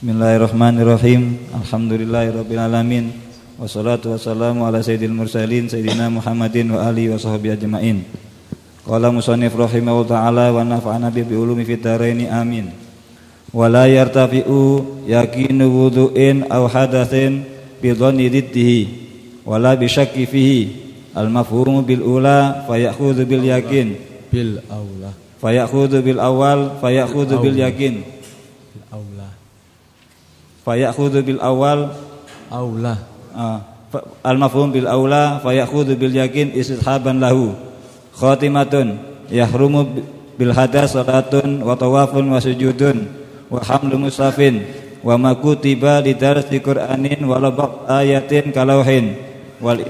Bismillahirrahmanirrahim. Alhamdulillahirabbil Wassalatu wassalamu ala sayyidil mursalin sayyidina Muhammadin wa alihi wa sahbihi ajmain. Qala musannif rahimahullah taala wa nafa'ana bi ulumi fid dharain amin. Wa la yartafi'u yaqinu wudu'in aw hadatsin bi dhanni diddihi wa la bi syakki fihi. Al mafhumu bil ula fa ya'khudhu bil yakin bil aula fa ya'khudhu bil awal fa ya'khudhu bil yakin fayakhudhu bil awal aula uh, al mafhum bil aula fayakhudhu bil yakin istidhaban lahu. Khatimatun yahrumu bil hadas salatun wa tawafun wa sujudun wa hamlu musafin wa ma kutiba li darsi qur'anin wa labaq ayatin kalauhin wal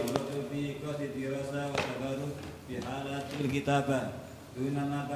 kitabah duna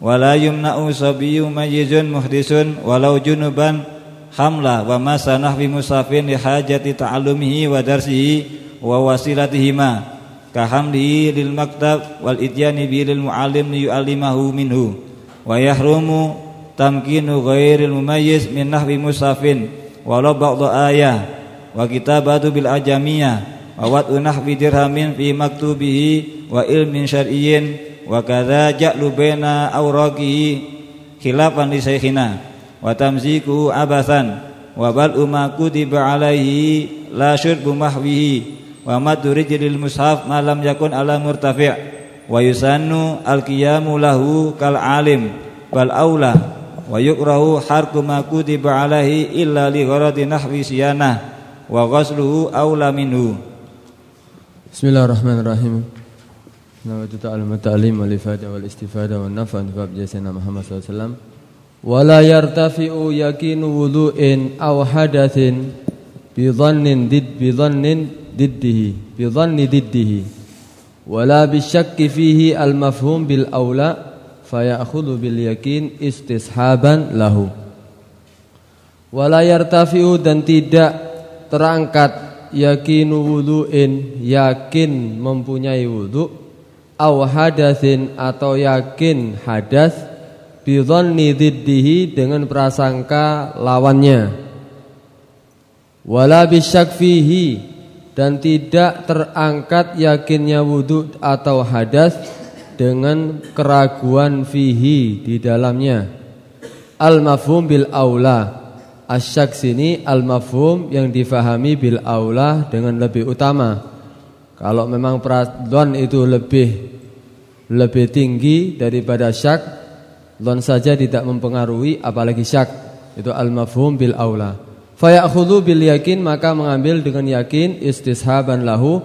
wala yumna'u sabiyyu mayyizun muhdisun walau junuban hamla wa masanah bi musafin li hajati ta'allumihi wa darsihi wa wasilatihima ka hamlihi lil maktab wal ityani bi lil muallim li yu'allimahu minhu wa yahrumu tamkinu ghairil mumayyiz min nahwi musafin walau ba'dha ayah wa kitabatu bil ajamiyah wa wad'u nahwi dirhamin fi maktubihi wa ilmin syar'iyyin wa kadza ja'lu baina awraqihi khilafan li wa tamziku abasan wa bal umma kutiba alaihi la syurbu mahwihi wa maddu rijlil mushaf ma lam yakun ala murtafi' wa yusannu al-qiyamu lahu kal alim bal aula wa yukrahu harku ma kutiba alaihi illa li gharadi nahwi siyanah wa ghasluhu aula minhu. Bismillahirrahmanirrahim Nawaitu ta'alum ta'alim wal ifada wal istifada wal nafa Nifab jasana Muhammad SAW Wala yartafi'u yakinu wudu'in aw hadathin Bidhannin did bidhannin diddihi Bidhanni diddihi. Wala bisyakki fihi al mafhum bil awla Fayakhudhu bil yakin istishaban lahu. Wala yartafi'u dan tidak terangkat yakinu wudu'in yakin mempunyai wudu' aw hadatsin atau yakin hadas bidhanni diddihi dengan prasangka lawannya. Wala bisyak fihi dan tidak terangkat yakinnya wudhu atau hadas dengan keraguan fihi di dalamnya. Al mafhum bil aula. Asyak sini al mafhum yang difahami bil aula dengan lebih utama. Kalau memang pradon itu lebih lebih tinggi daripada syak, don saja tidak mempengaruhi apalagi syak. Itu al-mafhum bil aula. Fayakhudhu bil yakin maka mengambil dengan yakin istishaban lahu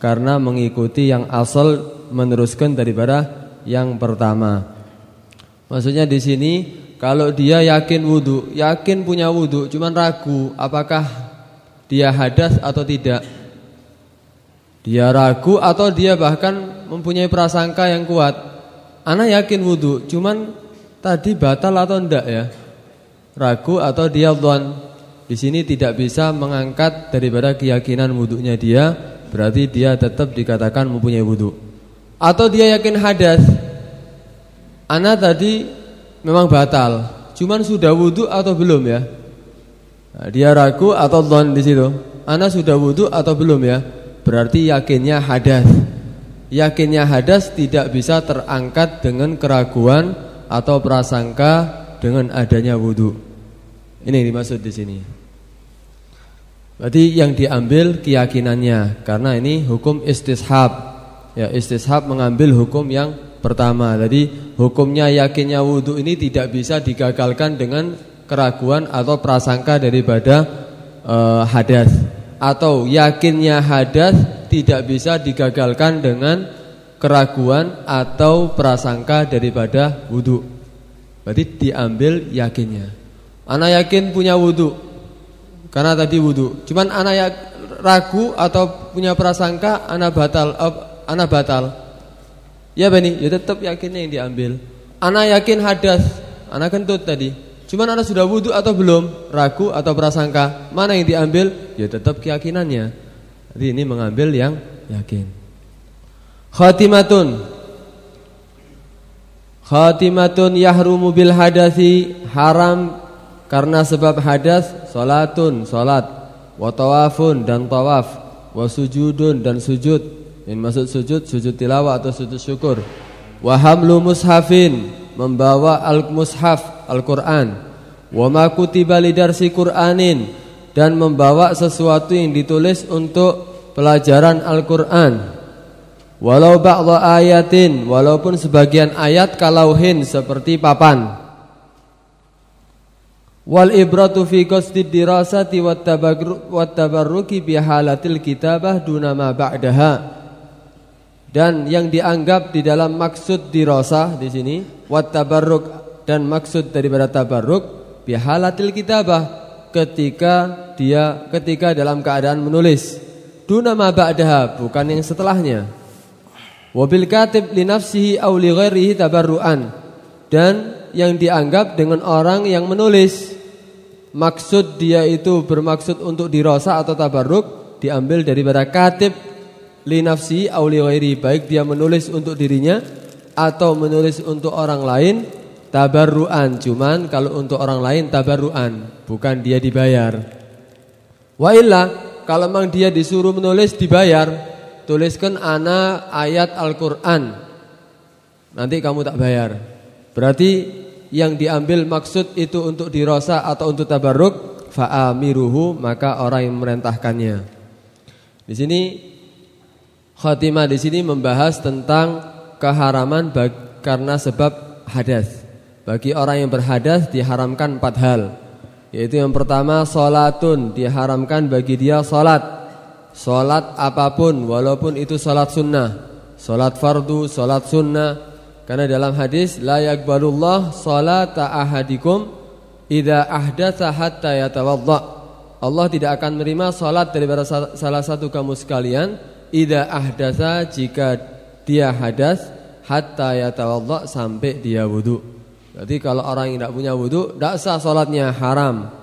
karena mengikuti yang asal meneruskan daripada yang pertama. Maksudnya di sini kalau dia yakin wudhu, yakin punya wudhu, cuman ragu apakah dia hadas atau tidak. Dia ragu atau dia bahkan mempunyai prasangka yang kuat. Anak yakin wudhu, cuman tadi batal atau enggak ya? Ragu atau dia dhon. Di sini tidak bisa mengangkat daripada keyakinan wudhunya dia, berarti dia tetap dikatakan mempunyai wudhu. Atau dia yakin hadas. Anak tadi memang batal, cuman sudah wudhu atau belum ya? Nah, dia ragu atau dhon di situ. Anak sudah wudhu atau belum ya? Berarti yakinnya hadas Yakinnya hadas tidak bisa terangkat dengan keraguan Atau prasangka dengan adanya wudhu Ini yang dimaksud di sini. Berarti yang diambil keyakinannya Karena ini hukum istishab. Ya istishab mengambil hukum yang pertama. Jadi hukumnya yakinnya wudhu ini tidak bisa digagalkan dengan keraguan atau prasangka daripada uh, hadas. Atau yakinnya hadas tidak bisa digagalkan dengan keraguan atau prasangka daripada wudhu. Berarti diambil yakinnya. Anak yakin punya wudhu Karena tadi wudhu Cuman anak ya, ragu atau punya prasangka Anak batal Anak batal. Ya Bani? Ya tetap yakinnya yang diambil. Anak yakin hadas. Anak kentut tadi. Cuman anak sudah wudhu atau belum? Ragu atau prasangka. Mana yang diambil? Ya tetap keyakinannya Jadi ini mengambil yang yakin Khatimatun Khatimatun yahrumu bil hadasi Haram karena sebab hadas salatun salat wa tawafun dan tawaf wa sujudun dan sujud. Ini maksud sujud sujud tilawah atau sujud syukur. Wa hamlu mushafin membawa al-mushaf Al-Qur'an. Wa ma kutiba lidarsi Qur'anin dan membawa sesuatu yang ditulis untuk pelajaran Al-Qur'an. Walau ba'dha ayatin walaupun sebagian ayat kalauhin seperti papan. Wal ibratu fi qasdid dirasati wat tabarruki bi halatil kitabah duna ma ba'daha. Dan yang dianggap di dalam maksud dirasah di sini wat tabarruk dan maksud daripada tabarruk bi halatil kitabah ketika dia ketika dalam keadaan menulis. Duna ma ba'daha bukan yang setelahnya. Wabil katib li nafsihi aw li ghairihi tabarruan. Dan yang dianggap dengan orang yang menulis. Maksud dia itu bermaksud untuk dirosa atau tabarruk diambil daripada katib li nafsi auli wairi baik dia menulis untuk dirinya atau menulis untuk orang lain tabarruan. Cuman kalau untuk orang lain tabarruan bukan dia dibayar wa illa kalau memang dia disuruh menulis dibayar tuliskan ana ayat Al-Qur'an nanti kamu tak bayar berarti yang diambil maksud itu untuk dirosa atau untuk tabarruk fa'amiruhu maka orang yang merentahkannya. Di sini khatimah di sini membahas tentang keharaman karena sebab hadas. Bagi orang yang berhadas diharamkan empat hal. Yaitu yang pertama solatun diharamkan bagi dia solat. Solat apa pun walaupun itu solat sunnah. Solat fardu, solat sunnah, karena dalam hadis la yaqbalullah salata ahadikum idza ahdatsa hatta yatawadda. Allah tidak akan menerima salat daripada salah satu kamu sekalian idza ahdatsa jika dia hadas hatta yatawadda sampai dia wudu. Berarti kalau orang yang tidak punya wudu tidak sah salatnya haram.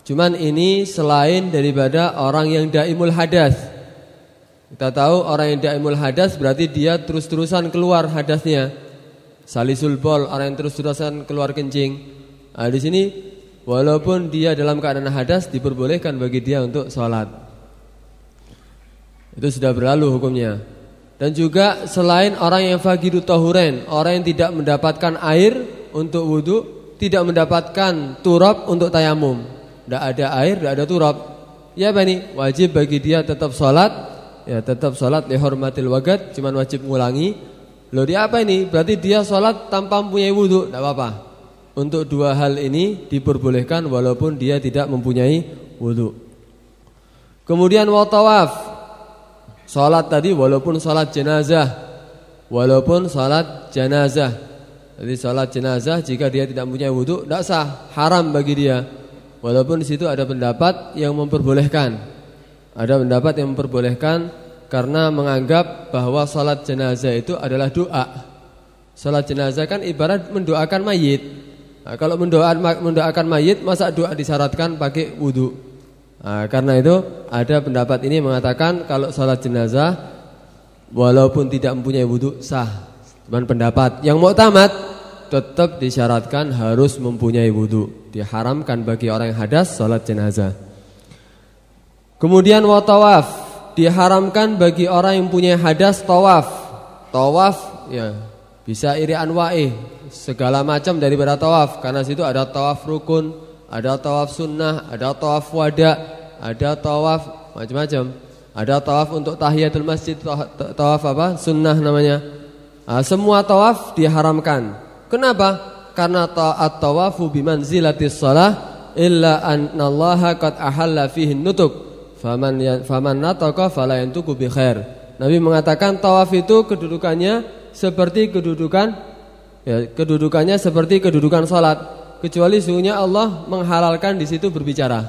Cuman ini selain daripada orang yang daimul hadas. Kita tahu orang yang daimul hadas berarti dia terus-terusan keluar hadasnya. Salisul bol orang yang terus-terusan keluar kencing. Nah, di sini walaupun dia dalam keadaan hadas diperbolehkan bagi dia untuk sholat. Itu sudah berlalu hukumnya. Dan juga selain orang yang fagidu tahuren, orang yang tidak mendapatkan air untuk wudhu, tidak mendapatkan turab untuk tayamum. Tidak ada air, tidak ada turab. Ya bani, wajib bagi dia tetap sholat, ya tetap sholat lehormatil wagat, cuman wajib mengulangi Loh dia apa ini? Berarti dia sholat tanpa mempunyai wudhu Tidak apa-apa. Untuk dua hal ini diperbolehkan Walaupun dia tidak mempunyai wudhu Kemudian watawaf. Sholat tadi walaupun sholat jenazah. Walaupun sholat jenazah Jadi sholat jenazah Jika dia tidak mempunyai wudhu Tidak sah, haram bagi dia Walaupun di situ ada pendapat yang memperbolehkan Ada pendapat yang memperbolehkan karena menganggap bahwa salat jenazah itu adalah doa. Salat jenazah kan ibarat mendoakan mayit. Nah, kalau mendoakan mendoakan mayit masa doa disyaratkan pakai wudhu. Nah, karena itu ada pendapat ini mengatakan kalau salat jenazah walaupun tidak mempunyai wudhu sah. Cuman pendapat yang mau tamat tetap disyaratkan harus mempunyai wudhu. Diharamkan bagi orang yang hadas salat jenazah. Kemudian watawaf diharamkan bagi orang yang punya hadas tawaf. Tawaf ya bisa iri anwa'i segala macam daripada tawaf karena situ ada tawaf rukun, ada tawaf sunnah, ada tawaf wada, ada tawaf macam-macam. Ada tawaf untuk tahiyatul masjid, tawaf apa? Sunnah namanya. Nah, semua tawaf diharamkan. Kenapa? Karena ta'at tawafu bimanzilatis shalah illa annallaha qad ahalla fihi nutuk. Faman ya, faman nataka fala yantuku bi khair. Nabi mengatakan tawaf itu kedudukannya seperti kedudukan ya, kedudukannya seperti kedudukan salat. Kecuali sungguhnya Allah menghalalkan di situ berbicara.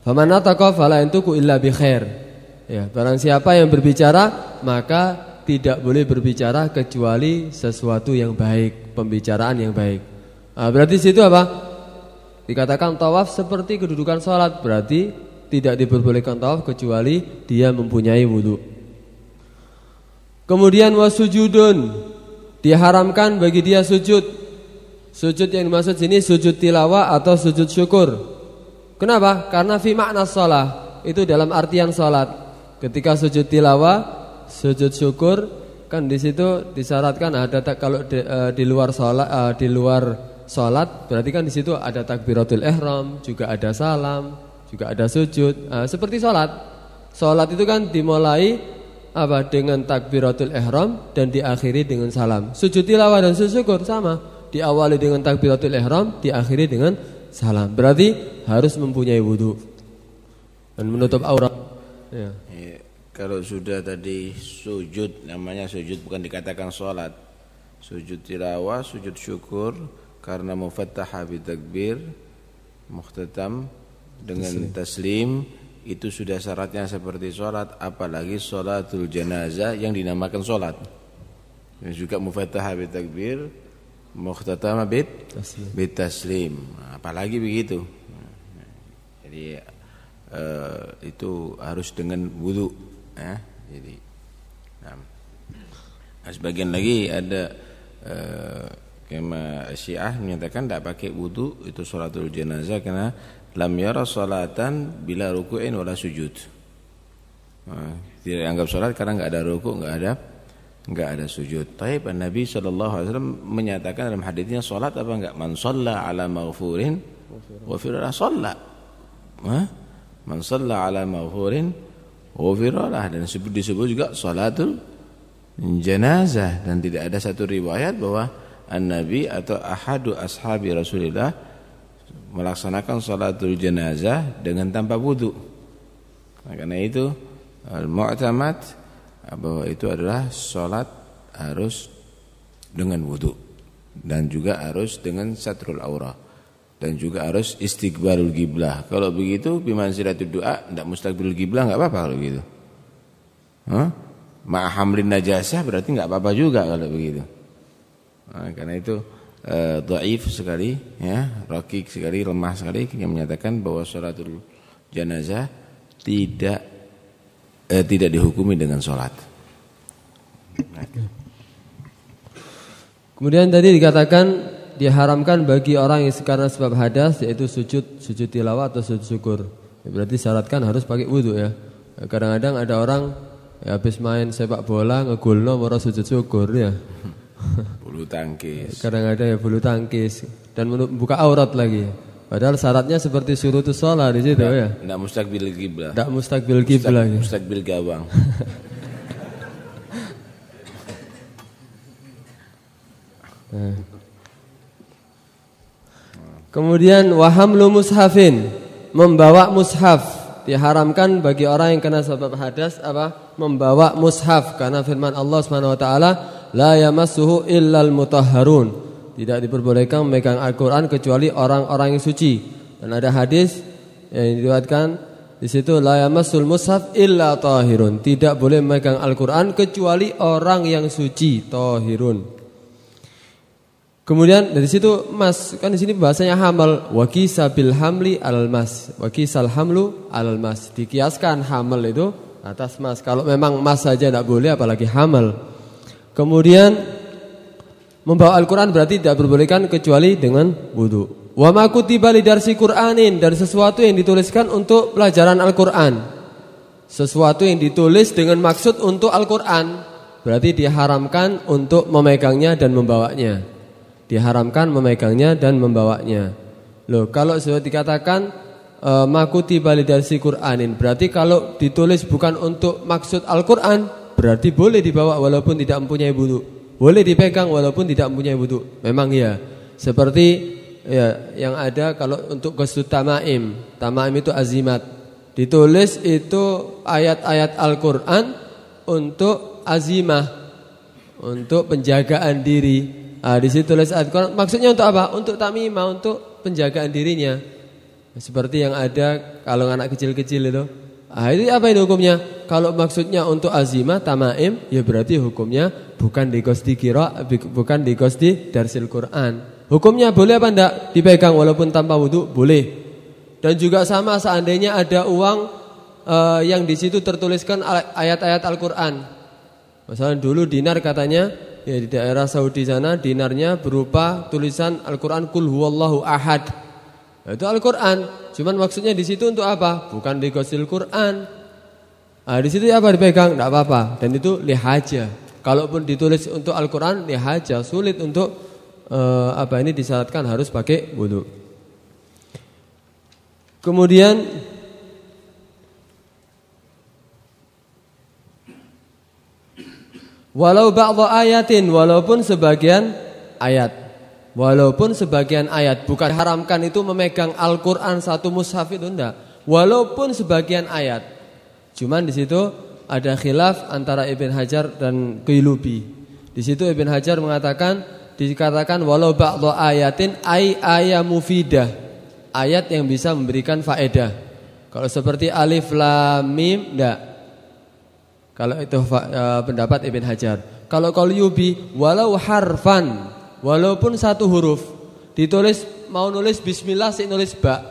Faman ataqa fala yantuku illa bi khair. Ya, barang siapa yang berbicara maka tidak boleh berbicara kecuali sesuatu yang baik, pembicaraan yang baik. Nah, berarti situ apa? Dikatakan tawaf seperti kedudukan sholat Berarti tidak diperbolehkan tawaf kecuali dia mempunyai wudhu Kemudian wasujudun Diharamkan bagi dia sujud Sujud yang dimaksud sini sujud tilawah atau sujud syukur Kenapa? Karena fi makna sholat Itu dalam artian sholat Ketika sujud tilawah Sujud syukur Kan di situ disyaratkan ada kalau di, uh, di luar sholat uh, di luar sholat berarti kan di situ ada takbiratul ihram, juga ada salam, juga ada sujud. Nah, seperti sholat, sholat itu kan dimulai apa dengan takbiratul ihram dan diakhiri dengan salam. Sujud tilawah dan sujud syukur sama, diawali dengan takbiratul ihram, diakhiri dengan salam. Berarti harus mempunyai wudhu dan menutup aurat. Ya. Kalau sudah tadi sujud namanya sujud bukan dikatakan sholat. Sujud tilawah, sujud syukur karena mufattaha bi takbir mukhtatam dengan taslim. itu sudah syaratnya seperti sholat apalagi sholatul janazah yang dinamakan sholat. Dan juga mufattaha bi takbir mukhtatam bit bit taslim. Apalagi begitu. Jadi uh, itu harus dengan wudu ya jadi nah, sebagian lagi ada uh, Kema Syiah menyatakan tidak pakai wudu itu sholatul jenazah karena lam yara bila ruku'in wala sujud. Nah, tidak anggap salat karena enggak ada ruku, enggak ada enggak ada sujud. Taib Nabi sallallahu alaihi menyatakan dalam hadisnya salat apa enggak man shalla ala maghfurin wa firra shalla. Man shalla ala maghfurin wa firra dan disebut disebut juga salatul jenazah. Dan tidak ada satu riwayat bahwa An-Nabi atau ahadu ashabi Rasulullah melaksanakan salatul jenazah dengan tanpa wudu. Nah, karena itu al-mu'tamad bahwa itu adalah salat harus dengan wudu. Dan juga harus dengan satrul aurah dan juga harus istiqbalul giblah. Kalau begitu bimanzilatud doa tidak mustaqbilul giblah enggak apa-apa kalau begitu. Hah? Ma'hamlin najasah berarti enggak apa-apa juga kalau begitu. Nah, karena itu dhaif sekali ya, rakik sekali, lemah sekali yang menyatakan bahwa salatul jenazah tidak eh, tidak dihukumi dengan salat. Nah. Kemudian tadi dikatakan diharamkan bagi orang yang sekarang sebab hadas yaitu sujud sujud tilawah atau sujud syukur. Ya, berarti syaratkan harus pakai wudhu ya. Kadang-kadang ada orang ya, habis main sepak bola ngegulno mau sujud syukur ya. Bulu tangkis. Kadang-kadang ya bulu tangkis dan buka aurat lagi. Padahal syaratnya seperti surutus sholat di situ ya. Tidak mustakbil kiblah. Tidak mustakbil kiblah. Mustak, mustakbil gawang. Nah. Kemudian wahamlu mushafin membawa mushaf diharamkan bagi orang yang kena sebab hadas apa membawa mushaf karena firman Allah Subhanahu wa taala la yamassuhu illal mutahharun. Tidak diperbolehkan memegang Al-Qur'an kecuali orang-orang yang suci. Dan ada hadis yang diriwayatkan di situ la yamassul mushaf illa tahirun. Tidak boleh memegang Al-Qur'an kecuali orang yang suci, tahirun. Kemudian dari situ mas kan di sini bahasanya hamal. Wakisa bil hamli al mas. Wakisal hamlu al mas. Dikiaskan hamal itu atas mas. Kalau memang mas saja tidak boleh apalagi hamal. Kemudian membawa Al-Quran berarti tidak diperbolehkan kecuali dengan wudhu. Wa ma kutiba darsi Qur'anin. Dan sesuatu yang dituliskan untuk pelajaran Al-Quran. Sesuatu yang ditulis dengan maksud untuk Al-Quran. Berarti diharamkan untuk memegangnya dan membawanya. Diharamkan memegangnya dan membawanya. Loh, kalau sudah dikatakan e, makuti darsi Qur'anin berarti kalau ditulis bukan untuk maksud Al-Quran Berarti boleh dibawa walaupun tidak mempunyai wudhu. Boleh dipegang walaupun tidak mempunyai wudhu. Memang ya. Seperti ya yang ada kalau untuk qasdut tamaim. Tamaim itu azimat. Ditulis itu ayat-ayat Al-Qur'an untuk azimah. Untuk penjagaan diri. Ah, di situ tulis Quran. Maksudnya untuk apa? Untuk tamimah, untuk penjagaan dirinya. Seperti yang ada kalau anak kecil-kecil itu. Ah, itu apa ini hukumnya? Kalau maksudnya untuk azimah tamaim, ya berarti hukumnya bukan di kosti kira, bukan di kosti darsil Quran. Hukumnya boleh apa enggak? Dipegang walaupun tanpa wudhu, boleh. Dan juga sama seandainya ada uang uh, yang di situ tertuliskan ayat-ayat Al-Quran. Misalnya dulu dinar katanya ya di daerah Saudi sana dinarnya berupa tulisan Al-Qur'an kul huwallahu ahad. Nah, itu Al-Qur'an. Cuman maksudnya di situ untuk apa? Bukan di ghusil Qur'an. Nah, di situ apa dipegang? Tidak apa-apa. Dan itu lihaja. Kalaupun ditulis untuk Al-Qur'an lihaja, sulit untuk uh, apa ini disyaratkan harus pakai wudu. Kemudian Walau ba'dha ayatin walaupun sebagian ayat. Walaupun sebagian ayat bukan haramkan itu memegang Al-Qur'an satu mushaf itu enggak. Walaupun sebagian ayat. Cuman di situ ada khilaf antara Ibn Hajar dan Qilubi. Di situ Ibn Hajar mengatakan dikatakan walau ba'dha ayatin ay ayamufidah. Ayat yang bisa memberikan faedah. Kalau seperti alif lam mim enggak. Kalau itu uh, pendapat Ibn Hajar. Kalau Qalyubi walau harfan, walaupun satu huruf ditulis mau nulis bismillah sih nulis ba.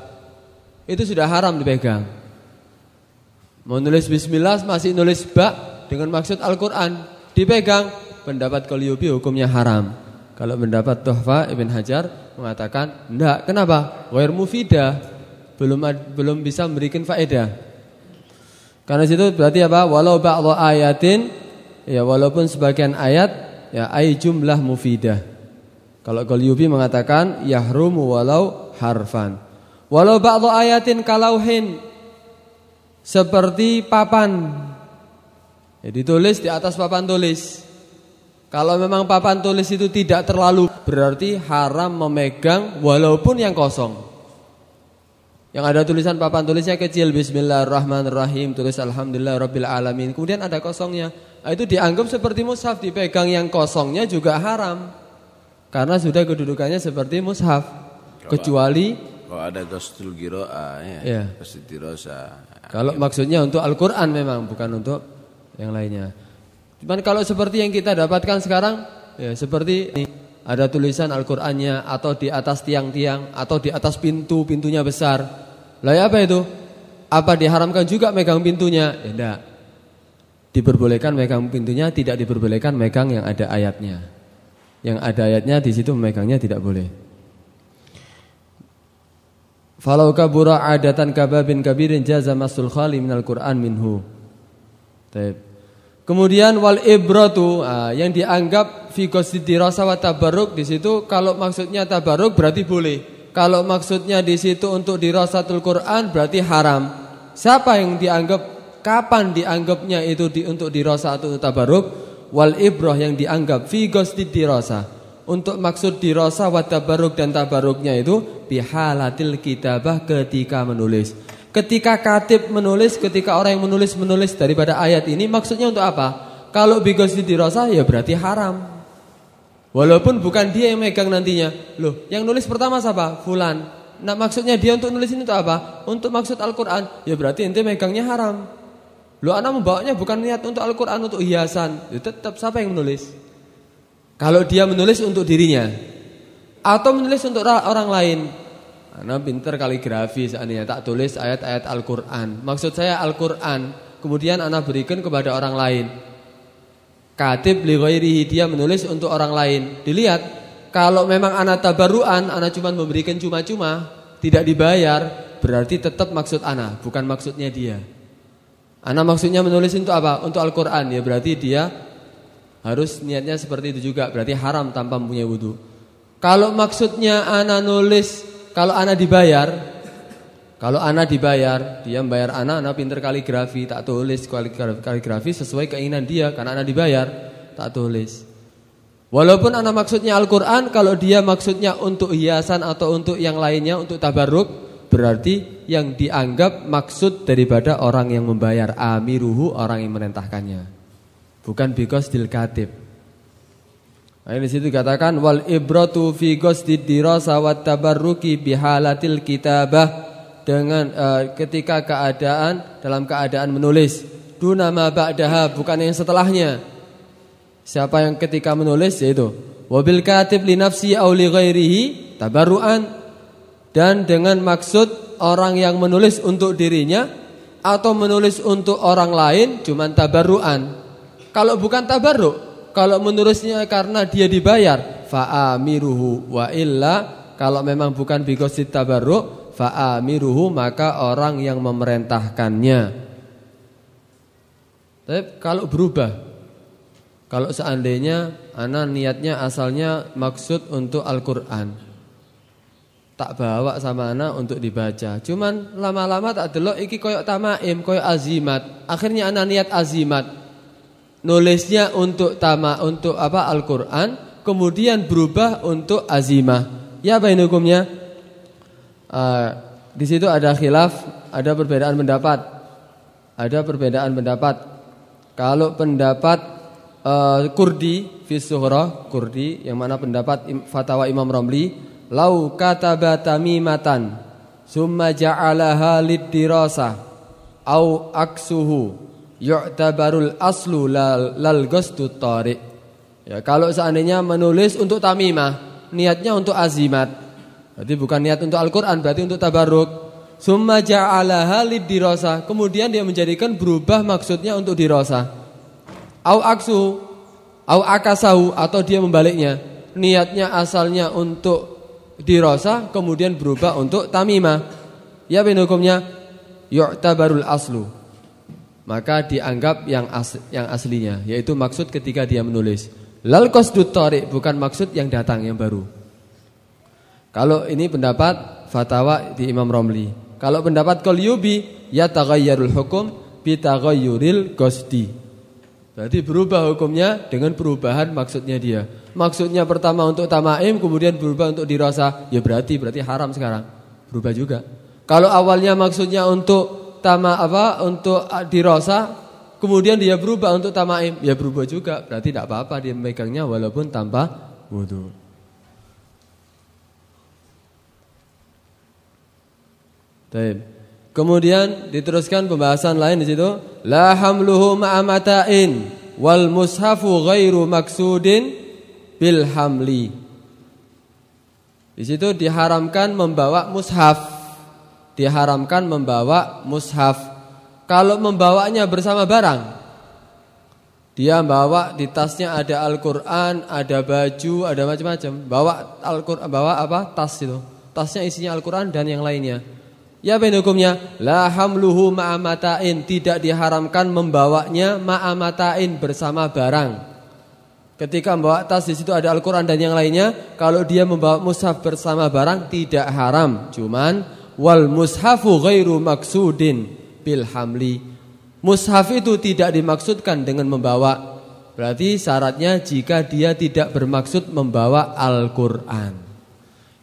Itu sudah haram dipegang. Mau nulis bismillah masih nulis ba dengan maksud Al-Qur'an dipegang, pendapat Qalyubi hukumnya haram. Kalau pendapat Tuhfa Ibn Hajar mengatakan enggak. Kenapa? Wair mufidah belum belum bisa memberikan faedah. Karena situ berarti apa? Walau ba'dha ayatin ya walaupun sebagian ayat ya ay jumlah mufidah. Kalau Qalyubi mengatakan yahrumu walau harfan. Walau ba'dha ayatin kalauhin seperti papan. Ya, ditulis di atas papan tulis. Kalau memang papan tulis itu tidak terlalu berarti haram memegang walaupun yang kosong. Yang ada tulisan papan tulisnya kecil Bismillahirrahmanirrahim Tulis Alhamdulillah Rabbil Alamin. Kemudian ada kosongnya. Nah, Itu dianggap seperti mushaf Dipegang yang kosongnya juga haram. Karena sudah kedudukannya seperti mushaf. Kecuali Kalau ada Ghostul Giro'a ya, ya. Kalau ya. maksudnya untuk Al-Quran memang Bukan untuk yang lainnya. Cuman kalau seperti yang kita dapatkan sekarang ya Seperti ini. Ada tulisan Al-Qur'annya atau di atas tiang-tiang atau di atas pintu, pintunya besar. Lah ya apa itu? Apa diharamkan juga megang pintunya? Ya enggak. Diperbolehkan megang pintunya, tidak diperbolehkan megang yang ada ayatnya. Yang ada ayatnya di situ memegangnya tidak boleh. Falau kabura adatan kababin kabirin jaza masul khali minal Qur'an minhu. Taib. Kemudian wal ibratu ah, yang dianggap fi rasa wa tabarruk di situ kalau maksudnya tabarruk berarti boleh. Kalau maksudnya di situ untuk dirasatul Quran berarti haram. Siapa yang dianggap kapan dianggapnya itu di, untuk dirasatul tabaruk wal ibroh yang dianggap fi ghusdi dirasa. Untuk maksud dirasa wa tabaruk dan tabaruknya itu bihalatil kitabah ketika menulis. Ketika katib menulis, ketika orang yang menulis menulis daripada ayat ini maksudnya untuk apa? Kalau bigos dirasa ya berarti haram. Walaupun bukan dia yang megang nantinya. Loh, yang nulis pertama siapa? Fulan. Nah, maksudnya dia untuk nulis ini untuk apa? Untuk maksud Al-Qur'an. Ya berarti ente megangnya haram. Loh, anak membawanya bukan niat untuk Al-Qur'an untuk hiasan. Ya tetap siapa yang menulis? Kalau dia menulis untuk dirinya atau menulis untuk orang lain. Anak pinter kaligrafi seandainya tak tulis ayat-ayat Al-Qur'an. Maksud saya Al-Qur'an. Kemudian anak berikan kepada orang lain. Katib li ghairihi dia menulis untuk orang lain. Dilihat kalau memang anak tabaruan, anak cuma memberikan cuma-cuma, tidak dibayar, berarti tetap maksud anak, bukan maksudnya dia. Anak maksudnya menulis untuk apa? Untuk Al-Qur'an ya, berarti dia harus niatnya seperti itu juga, berarti haram tanpa mempunyai wudu. Kalau maksudnya anak nulis kalau anak dibayar, kalau anak dibayar, dia membayar anak, anak pinter kaligrafi, tak tulis kaligrafi sesuai keinginan dia karena anak dibayar, tak tulis. Walaupun anak maksudnya Al-Qur'an, kalau dia maksudnya untuk hiasan atau untuk yang lainnya, untuk tabarruk, berarti yang dianggap maksud daripada orang yang membayar amiruhu orang yang merentahkannya. Bukan because dil katib. Nah, di situ dikatakan wal ibratu fi ghusdi dirasa wat tabarruki bihalatil kitabah dengan uh, ketika keadaan dalam keadaan menulis duna ma ba'daha bukan yang setelahnya. Siapa yang ketika menulis yaitu wabil katib li nafsi aw li ghairihi tabarruan dan dengan maksud orang yang menulis untuk dirinya atau menulis untuk orang lain cuman tabarruan. Kalau bukan tabarruk kalau menulisnya karena dia dibayar, fa'amiruhu wa illa kalau memang bukan bigosit tabarruk, fa'amiruhu maka orang yang memerintahkannya. Tapi kalau berubah, kalau seandainya anak niatnya asalnya maksud untuk Al-Qur'an. Tak bawa sama anak untuk dibaca. Cuman lama-lama tak delok iki koyok tamaim, koyok azimat. Akhirnya anak niat azimat nulisnya untuk tama untuk apa Al-Qur'an, kemudian berubah untuk azimah. Ya apa ini hukumnya? Uh, di situ ada khilaf, ada perbedaan pendapat. Ada perbedaan pendapat. Kalau pendapat uh, Kurdi fi Kurdi yang mana pendapat fatwa Imam Romli, lau kataba tamimatan summa ja'alaha lid-dirasah au aksuhu yu'tabarul aslu lal, lal ghusdu tariq. Ya, kalau seandainya menulis untuk tamimah, niatnya untuk azimat. Berarti bukan niat untuk Al-Qur'an, berarti untuk tabarruk. Summa ja'alaha dirasa. Kemudian dia menjadikan berubah maksudnya untuk dirasa. Au aksu, au akasahu atau dia membaliknya. Niatnya asalnya untuk dirasa, kemudian berubah untuk tamimah. Ya bin hukumnya yu'tabarul aslu maka dianggap yang as, yang aslinya yaitu maksud ketika dia menulis lal qasdut bukan maksud yang datang yang baru kalau ini pendapat fatwa di Imam Romli. Kalau pendapat Qalyubi ya taghayyarul hukum bi taghayyuril qasdi berarti berubah hukumnya dengan perubahan maksudnya dia. Maksudnya pertama untuk tamaim kemudian berubah untuk dirasa. Ya berarti berarti haram sekarang. Berubah juga. Kalau awalnya maksudnya untuk tama apa untuk ah, dirosa kemudian dia berubah untuk tamaim ya berubah juga. Berarti tidak apa-apa dia memegangnya walaupun tanpa wudhu Kemudian diteruskan pembahasan lain di situ la hamluhu ma'amatain wal mushafu ghairu maksudin bil hamli. Di situ diharamkan membawa mushaf diharamkan membawa mushaf. Kalau membawanya bersama barang, dia bawa di tasnya ada Al-Qur'an, ada baju, ada macam-macam. Bawa Al-Qur'an, bawa apa? Tas itu. Tasnya isinya Al-Qur'an dan yang lainnya. Ya ben hukumnya la hamluhu ma'amatain tidak diharamkan membawanya ma'amatain bersama barang. Ketika membawa tas di situ ada Al-Qur'an dan yang lainnya, kalau dia membawa mushaf bersama barang tidak haram. Cuman wal mushafu ghairu maksudin bil hamli. Mushaf itu tidak dimaksudkan dengan membawa. Berarti syaratnya jika dia tidak bermaksud membawa Al-Qur'an.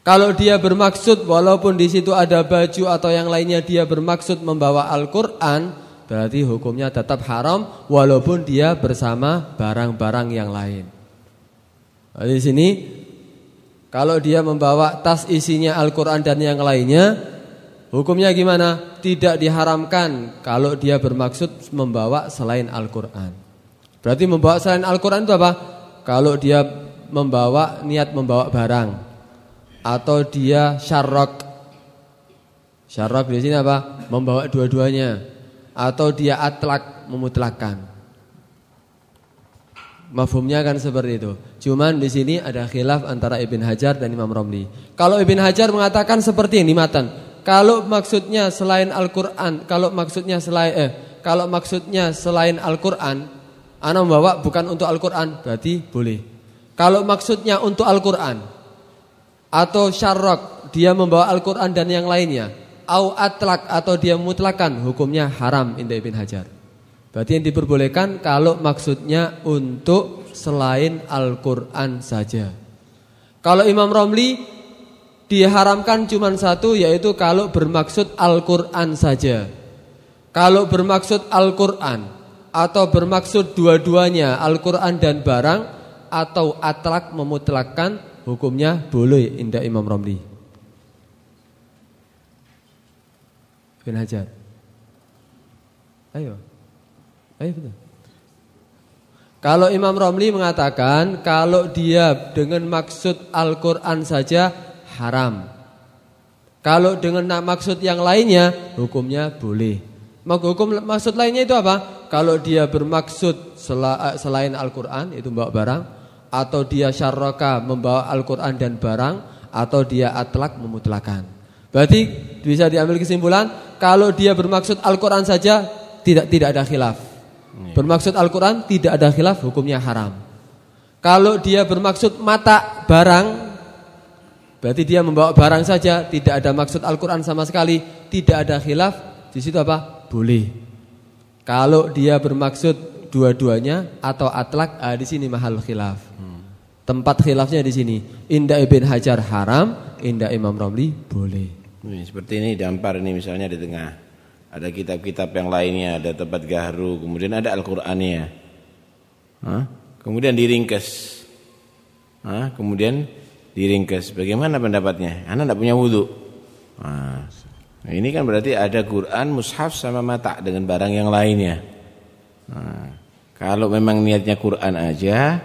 Kalau dia bermaksud walaupun di situ ada baju atau yang lainnya dia bermaksud membawa Al-Qur'an, berarti hukumnya tetap haram walaupun dia bersama barang-barang yang lain. Nah, di sini kalau dia membawa tas isinya Al-Qur'an dan yang lainnya, Hukumnya gimana? Tidak diharamkan kalau dia bermaksud membawa selain Al-Quran. Berarti membawa selain Al-Quran itu apa? Kalau dia membawa niat membawa barang atau dia syarrok. Syarrok di sini apa? Membawa dua-duanya atau dia atlak memutlakan. Mafhumnya kan seperti itu. Cuman di sini ada khilaf antara Ibn Hajar dan Imam Romli. Kalau Ibn Hajar mengatakan seperti ini matan. Kalau maksudnya selain Al-Qur'an, kalau maksudnya selain eh kalau maksudnya selain Al-Qur'an, ana membawa bukan untuk Al-Qur'an, berarti boleh. Kalau maksudnya untuk Al-Qur'an atau syarrok, dia membawa Al-Qur'an dan yang lainnya, au atlak atau dia mutlakan, hukumnya haram indah Ibn Hajar. Berarti yang diperbolehkan kalau maksudnya untuk selain Al-Qur'an saja. Kalau Imam Romli diharamkan cuma satu yaitu kalau bermaksud Al-Qur'an saja. Kalau bermaksud Al-Qur'an atau bermaksud dua-duanya Al-Qur'an dan barang atau atlak memutlakkan hukumnya boleh indah Imam Romli. Bin Hajar. Ayo. Ayo betul. Kalau Imam Romli mengatakan kalau dia dengan maksud Al-Quran saja haram. Kalau dengan maksud yang lainnya hukumnya boleh. Hukum maksud lainnya itu apa? Kalau dia bermaksud selain Al-Quran itu membawa barang atau dia syarraka membawa Al-Quran dan barang atau dia atlak memutlakan. Berarti bisa diambil kesimpulan kalau dia bermaksud Al-Quran saja tidak tidak ada khilaf. Iya. Bermaksud Al-Quran tidak ada khilaf hukumnya haram. Kalau dia bermaksud mata barang, berarti dia membawa barang saja, tidak ada maksud Al-Quran sama sekali, tidak ada khilaf, di situ apa? Boleh. Kalau dia bermaksud dua-duanya atau atlak, ah, di sini mahal khilaf. Hmm. Tempat khilafnya di sini. Indah ibn Hajar haram, indah Imam Romli boleh. Ini, seperti ini dampar ini misalnya di tengah ada kitab-kitab yang lainnya, ada tempat gahru, kemudian ada Al-Qur'annya. Kemudian diringkas. Hah? Kemudian diringkas. Bagaimana pendapatnya? Anda tidak punya wudhu. Nah, ini kan berarti ada Quran, mushaf sama mata dengan barang yang lainnya. Nah, kalau memang niatnya Quran aja,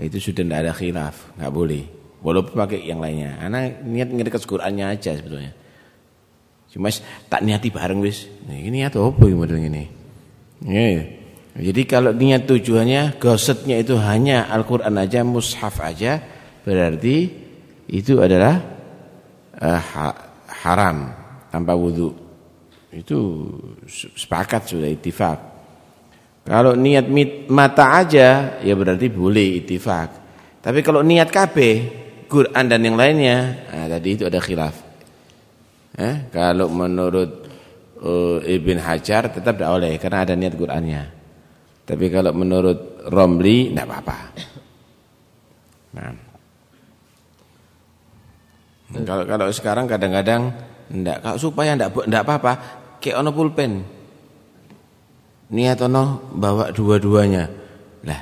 itu sudah tidak ada khilaf, nggak boleh. Walaupun pakai yang lainnya. Anak niat ngedekat Qurannya aja sebetulnya. Cuma tak niati bareng wis. Nah, ini niat apa model ini? Ya. Jadi kalau niat tujuannya gosetnya itu hanya Al-Qur'an aja, mushaf aja, berarti itu adalah uh, ha haram tanpa wudu. Itu sepakat sudah ittifak. Kalau niat mata aja ya berarti boleh ittifak. Tapi kalau niat KB, Quran dan yang lainnya, nah, tadi itu ada khilaf. Eh, kalau menurut uh, Ibn Hajar tetap tidak boleh karena ada niat Qur'annya. Tapi kalau menurut Romli tidak apa-apa. Nah. Kalau kalau sekarang kadang-kadang tidak kalau supaya tidak apa-apa kayak ono pulpen. Niat ono bawa dua-duanya. Lah,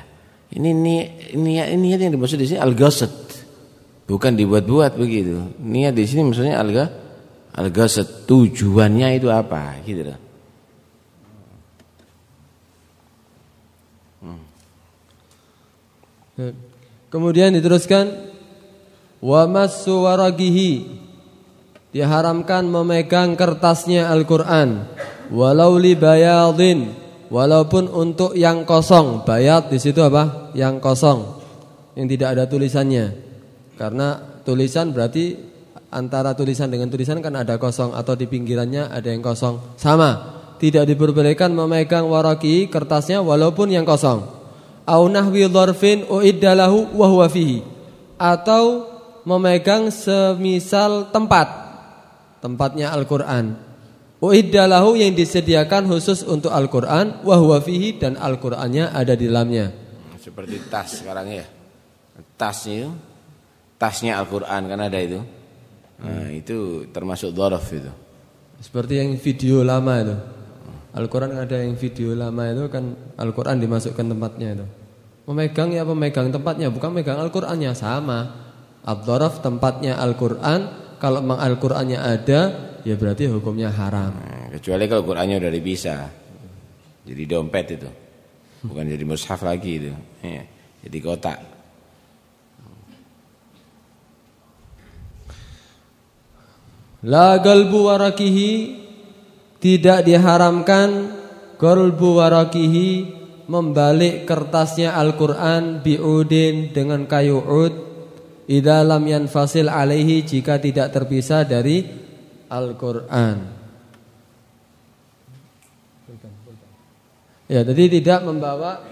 ini niat niat niat yang dimaksud di sini al-ghasad. Bukan dibuat-buat begitu. Niat di sini maksudnya al-ghasad Al-Ghasad tujuannya itu apa gitu loh. Hmm. Kemudian diteruskan wa massu waragihi diharamkan memegang kertasnya Al-Qur'an walau li bayadin walaupun untuk yang kosong bayat di situ apa yang kosong yang tidak ada tulisannya karena tulisan berarti antara tulisan dengan tulisan kan ada kosong atau di pinggirannya ada yang kosong. Sama, tidak diperbolehkan memegang waraki kertasnya walaupun yang kosong. Au nahwi dzarfin uiddalahu wa huwa fihi. Atau memegang semisal tempat. Tempatnya Al-Qur'an. Uiddalahu yang disediakan khusus untuk Al-Qur'an wa huwa fihi dan Al-Qur'annya ada di dalamnya. Seperti tas sekarang ya. Tasnya tasnya Al-Qur'an kan ada itu. Nah, itu termasuk dhoraf itu. Seperti yang video lama itu. Al-Quran ada yang video lama itu kan Al-Quran dimasukkan tempatnya itu. Memegang ya pemegang tempatnya, bukan memegang Al-Qurannya sama. Abdoraf tempatnya Al-Quran, kalau memang Al-Qurannya ada, ya berarti hukumnya haram. Nah, kecuali kalau Qurannya udah dipisah, jadi dompet itu, bukan jadi mushaf lagi itu, ya, jadi kotak. La galbu warakihi tidak diharamkan galbu warakihi membalik kertasnya Al-Qur'an biudin dengan kayu ud. Idza lam yanfasil alaihi jika tidak terpisah dari Al-Qur'an. Ya, jadi tidak membawa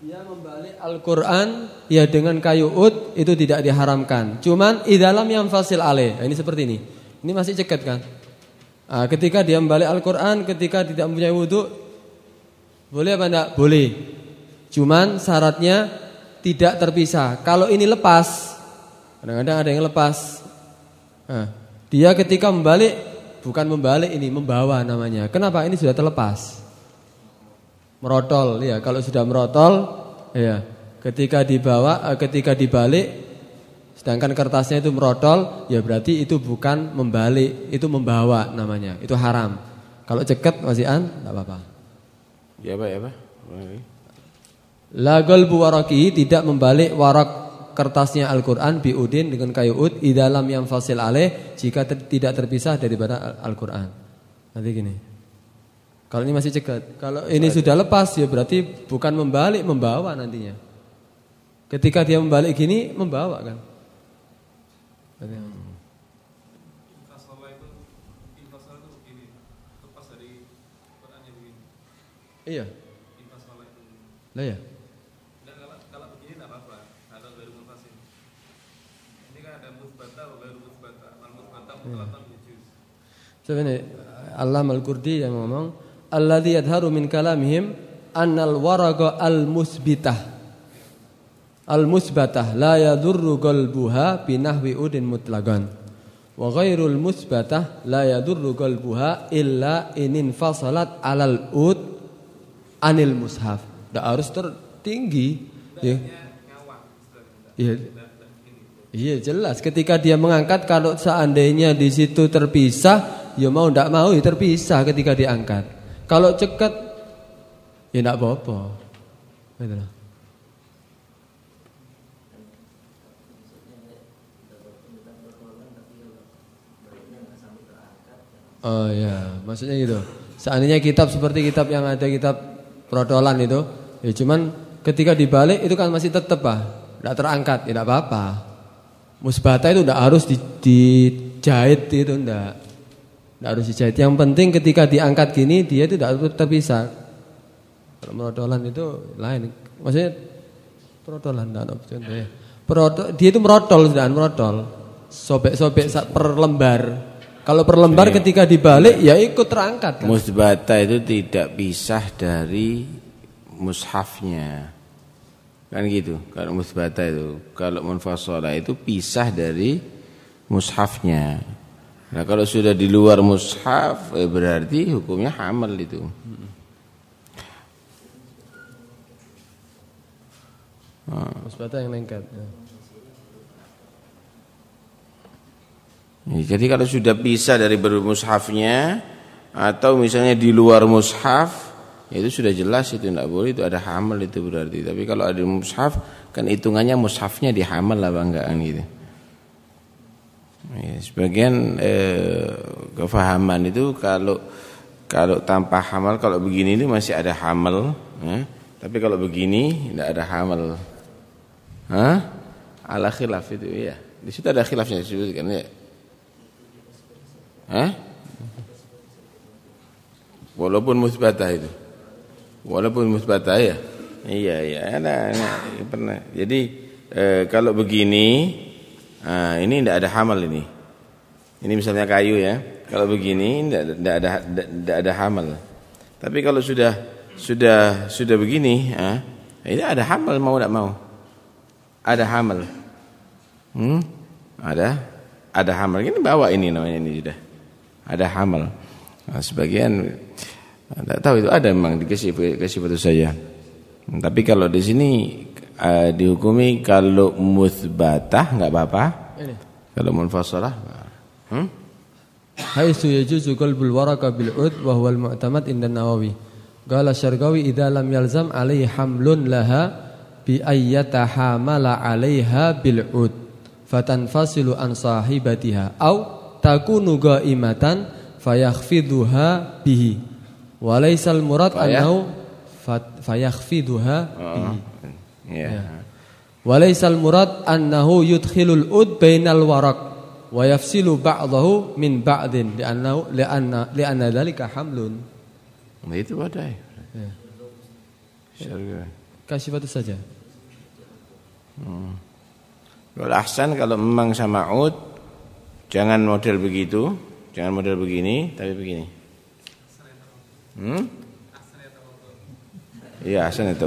dia membalik Al-Qur'an ya dengan kayu ud itu tidak diharamkan. Cuman idalam yang fasil alaih. Nah, ini seperti ini. Ini masih ceket kan? Nah, ketika dia membalik Al-Quran, ketika tidak mempunyai wudhu, boleh apa enggak? Boleh. Cuman syaratnya tidak terpisah. Kalau ini lepas, kadang-kadang ada yang lepas. Nah, dia ketika membalik, bukan membalik ini, membawa namanya. Kenapa? Ini sudah terlepas. Merotol, ya. Kalau sudah merotol, ya. Ketika dibawa, eh, ketika dibalik, sedangkan kertasnya itu merotol, ya berarti itu bukan membalik, itu membawa namanya, itu haram. Kalau ceket masih an, tidak apa-apa. Ya apa ya apa? Lagol buwaraki tidak membalik warak kertasnya Al-Quran biudin dengan kayu ud di dalam yang fasil aleh jika ter, tidak terpisah daripada Al-Quran. Nanti gini. Kalau ini masih cekat, kalau ini sudah lepas ya berarti bukan membalik membawa nantinya. Ketika dia membalik gini membawa kan. Iya. Lah ya. Sebenarnya Allah Al-Qurdi yang ngomong alladzi yadharu min kalamihim annal waraqa al-musbitah. Al-musbatah la yadurru qalbuha binahwi udin mutlaqan wa ghairul musbatah la yadurru qalbuha illa inin fasalat alal ud anil mushaf. Tidak harus tertinggi ya. Iya. Iya jelas ketika dia mengangkat kalau seandainya di situ terpisah ya mau ndak mau ya terpisah ketika diangkat. Kalau cekat ya ndak apa-apa. Gitu Oh ya, maksudnya gitu. Seandainya kitab seperti kitab yang ada kitab protolan itu, ya cuman ketika dibalik itu kan masih tetap ah, tidak terangkat, tidak apa-apa. Musbata itu tidak harus di, dijahit itu tidak. Tidak harus dijahit. Yang penting ketika diangkat gini dia itu tidak terpisah. Kalau merodolan itu lain. Maksudnya perodolan tidak contoh ya. Perodol, dia itu merotol sudah merotol. Sobek-sobek per lembar. Kalau per lembar Ini, ketika dibalik ya ikut terangkat. Kan? Musbata itu tidak pisah dari mushafnya. Kan gitu. Kalau musbata itu, kalau munfasalah itu pisah dari mushafnya. Nah kalau sudah di luar mushaf eh, berarti hukumnya hamal itu. Musbata yang lengkap. Ya. Ya, jadi kalau sudah pisah dari mushafnya atau misalnya di luar mushaf ya itu sudah jelas itu tidak boleh itu ada hamal itu berarti. Tapi kalau ada mushaf kan hitungannya mushafnya dihamal lah banggaan gitu. Ya, sebagian eh, kefahaman itu kalau kalau tanpa hamal kalau begini ini masih ada hamal, ya. tapi kalau begini tidak ada hamal. Hah? Ala khilaf itu ya. Di situ ada khilafnya disebutkan ya. Hah? Walaupun musbatah itu. Walaupun musbatah ya. Iya iya ada, pernah. Jadi eh, kalau begini Nah, ini tidak ada hamal ini. Ini misalnya kayu ya. Kalau begini tidak ada tidak ada hamal. Tapi kalau sudah sudah sudah begini, ah, ini ada hamal mau tidak mau. Ada hamal. Hmm? Ada ada hamal. Ini bawa ini namanya ini sudah. Ada hamal. Nah, sebagian tidak tahu itu ada memang dikasih kasih foto saja. Tapi kalau di sini uh, dihukumi kalau musbatah enggak apa-apa. Kalau munfasalah. Hmm? Haitsu yajuzu qalbul waraka bil ud wa huwa al mu'tamad inda Nawawi. Qala Syarqawi idza lam yalzam alaihi hamlun laha bi ayyata hamala 'alaiha bil ud fatanfasilu an sahibatiha au takunu ghaimatan fayakhfidhuha bihi. Walaisal murad annahu fayakhfidhuha bihi. Ya. ya. Walaisal murad annahu yudkhilul ud bainal warak wa yafsilu ba'dahu min ba'din li'annahu li'anna li'anna dzalika hamlun. Nah itu wadai. Ya. Kasih batu saja. Hmm. Kalau ahsan kalau memang sama ud jangan model begitu, jangan model begini, tapi begini. Hmm? Iya, ahsan itu.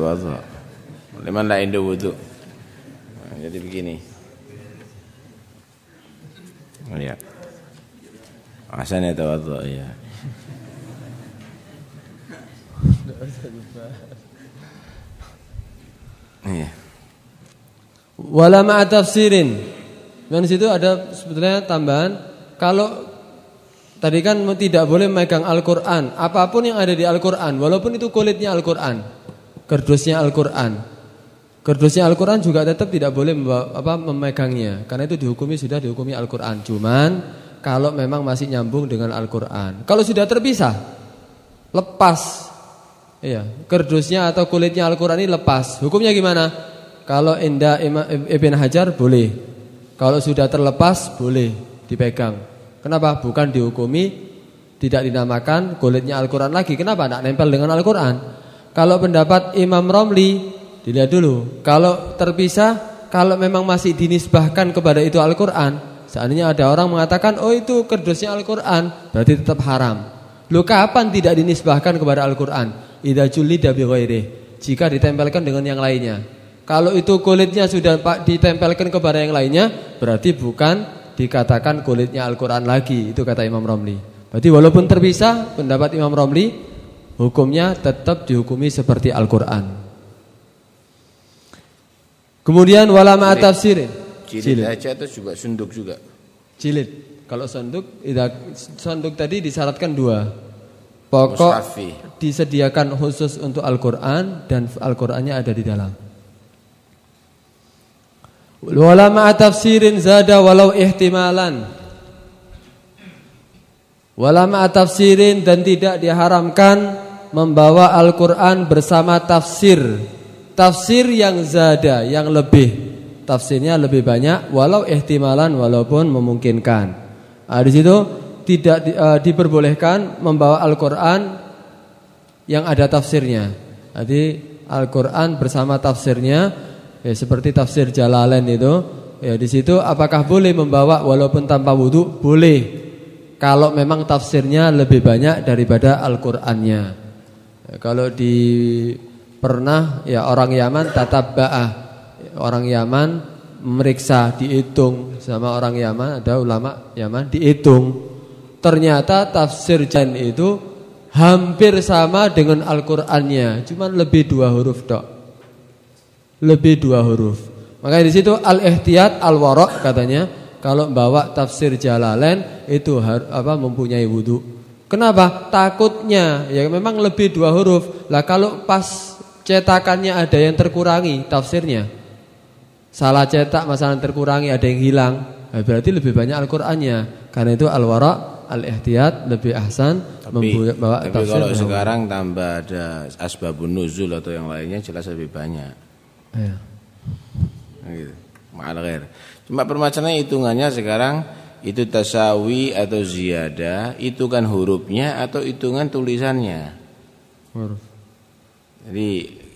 Liman la indah wudhu nah, Jadi begini Lihat Asalnya tawadhu ya. Iya Wala ma'a tafsirin. Dan situ ada sebetulnya tambahan kalau tadi kan tidak boleh memegang Al-Qur'an, apa pun yang ada di Al-Qur'an, walaupun itu kulitnya Al-Qur'an, kerdusnya Al-Qur'an. Kerdusnya Al-Qur'an juga tetap tidak boleh memegangnya karena itu dihukumi sudah dihukumi Al-Qur'an. Cuman kalau memang masih nyambung dengan Al-Qur'an. Kalau sudah terpisah, lepas Iya, kerdusnya atau kulitnya Al-Qur'an ini lepas. Hukumnya gimana? Kalau indah Ibn Hajar boleh. Kalau sudah terlepas boleh dipegang. Kenapa? Bukan dihukumi tidak dinamakan kulitnya Al-Qur'an lagi. Kenapa? Tidak nempel dengan Al-Qur'an. Kalau pendapat Imam Romli dilihat dulu. Kalau terpisah, kalau memang masih dinisbahkan kepada itu Al-Qur'an, seandainya ada orang mengatakan, "Oh, itu kerdusnya Al-Qur'an," berarti tetap haram. Lu kapan tidak dinisbahkan kepada Al-Qur'an? idza julida bi jika ditempelkan dengan yang lainnya. Kalau itu kulitnya sudah ditempelkan kepada yang lainnya, berarti bukan dikatakan kulitnya Al-Qur'an lagi, itu kata Imam Romli. Berarti walaupun terpisah pendapat Imam Romli, hukumnya tetap dihukumi seperti Al-Qur'an. Kemudian wala ma tafsirin. Jilid aja atau juga sunduk juga. Jilid. Kalau sunduk, sunduk tadi disyaratkan dua. Pokok Mustafi. disediakan khusus untuk Al-Quran dan Al-Qurannya ada di dalam. Wala ma'a tafsirin zada walau ihtimalan. Wala ma'a tafsirin dan tidak diharamkan membawa Al-Quran bersama tafsir. Tafsir yang zada, yang lebih. Tafsirnya lebih banyak walau ihtimalan walaupun memungkinkan. Nah, di situ tidak di, uh, diperbolehkan membawa Al-Qur'an yang ada tafsirnya. Jadi Al-Qur'an bersama tafsirnya ya seperti tafsir Jalalain itu, ya di situ apakah boleh membawa walaupun tanpa wudu? Boleh. Kalau memang tafsirnya lebih banyak daripada Al-Qur'annya. Ya, kalau di pernah ya orang Yaman tatabba'ah. Orang Yaman memeriksa, dihitung sama orang Yaman, ada ulama Yaman dihitung Ternyata tafsir Jan itu hampir sama dengan Al-Qur'annya, cuman lebih dua huruf dok. Lebih dua huruf. Makanya di situ al-ihtiyat al-wara' katanya kalau bawa tafsir Jalalain itu apa mempunyai wudu. Kenapa? Takutnya ya memang lebih dua huruf. Lah kalau pas cetakannya ada yang terkurangi tafsirnya. Salah cetak masalah terkurangi ada yang hilang. Nah, berarti lebih banyak Al-Qur'annya. Karena itu al-wara' al-ihtiyat lebih ahsan membawa tapi kalau sekarang tambah ada asbabun nuzul atau yang lainnya jelas lebih banyak. Iya. Nah, gitu. Ma'al Cuma permasalahannya hitungannya sekarang itu tasawi atau ziyada, itu kan hurufnya atau hitungan tulisannya. Huruf. Jadi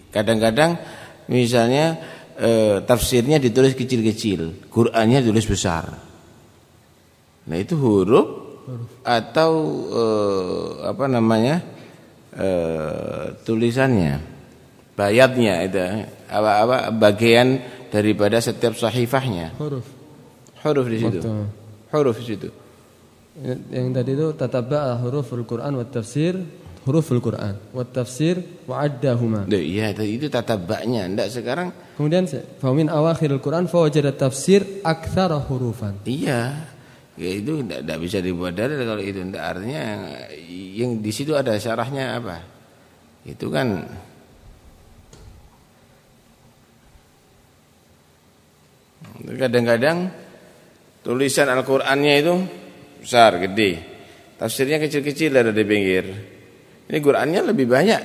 kadang-kadang misalnya e, tafsirnya ditulis kecil-kecil, Qur'annya ditulis besar. Nah itu huruf atau uh, apa namanya uh, tulisannya bayatnya itu apa apa bagian daripada setiap sahifahnya huruf huruf di situ huruf di situ yang tadi itu tatabba huruful Quran wa tafsir huruful Quran wa tafsir wa addahuma. Iya, itu tatabaknya. Enggak sekarang. Kemudian famin awakhirul Quran fa wajada tafsir aktsara hurufan. Iya ya itu tidak bisa dibuat dari kalau itu tidak artinya yang, yang di situ ada syarahnya apa itu kan kadang-kadang tulisan Al-Qur'annya itu besar gede. Tafsirnya kecil-kecil ada di pinggir. Ini Qur'annya lebih banyak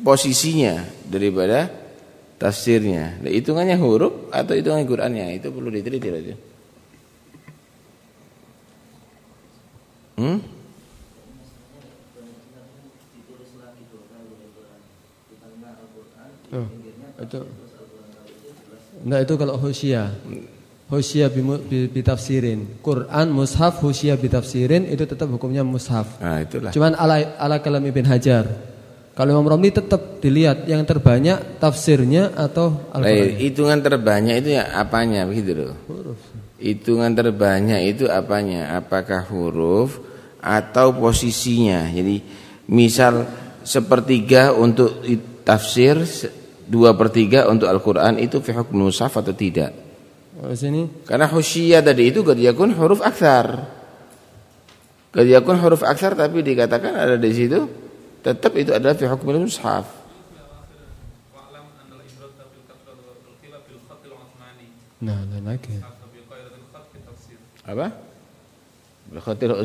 posisinya daripada tafsirnya. Nah, hitungannya huruf atau hitungan Qur'annya? Itu perlu diteliti lagi Hmm? Oh, itu Enggak itu kalau Hosea. Hosea bitafsirin. Quran mushaf Hosea bitafsirin itu tetap hukumnya mushaf. Nah, itulah. Cuman ala ala kalam Ibn Hajar. Kalau Imam Romli tetap dilihat yang terbanyak tafsirnya atau Al-Qur'an. hitungan terbanyak itu ya apanya begitu loh. Huruf. Hitungan terbanyak itu apanya? Apakah huruf atau posisinya. Jadi misal sepertiga untuk tafsir dua per tiga untuk Al-Quran itu fi hukm mushaf atau tidak? Oh, sini Karena khusyiyah tadi itu qad yakun huruf aktsar. Qad yakun huruf aktsar tapi dikatakan ada di situ tetap itu adalah fi hukm mushaf. Nah, lain lagi. Apa? Bil khatil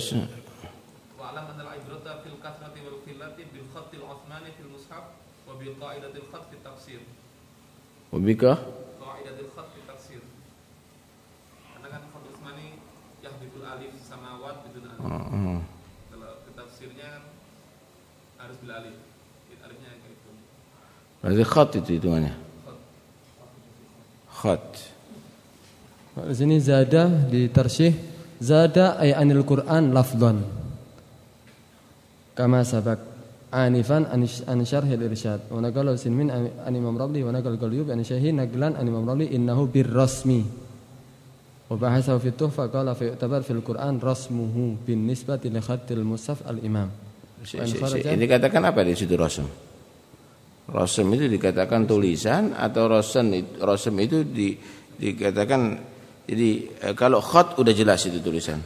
alif Oh, kalau tafsirnya kan harus alif. Alifnya kayak gitu. Berarti khat itu hitungannya. Khat. Di sini zada di tarsyih zada ay anil Quran lafdhan. Kama sabak anifan an syarhil irsyad. Wa naqala sinmin an Imam Rabli wa naqal Qalyub an Syahi naqlan an Imam Rabli innahu bir rasmi. Wa bahasa fi tuhfa qala fi i'tabar fil Quran rasmuhu bin nisbati li khatil mushaf al imam. Si- si- si- Ini dikatakan apa di situ rasem? Rasem itu dikatakan tulisan atau rasem itu, rasem itu di, dikatakan jadi eh, kalau khat udah jelas itu tulisan.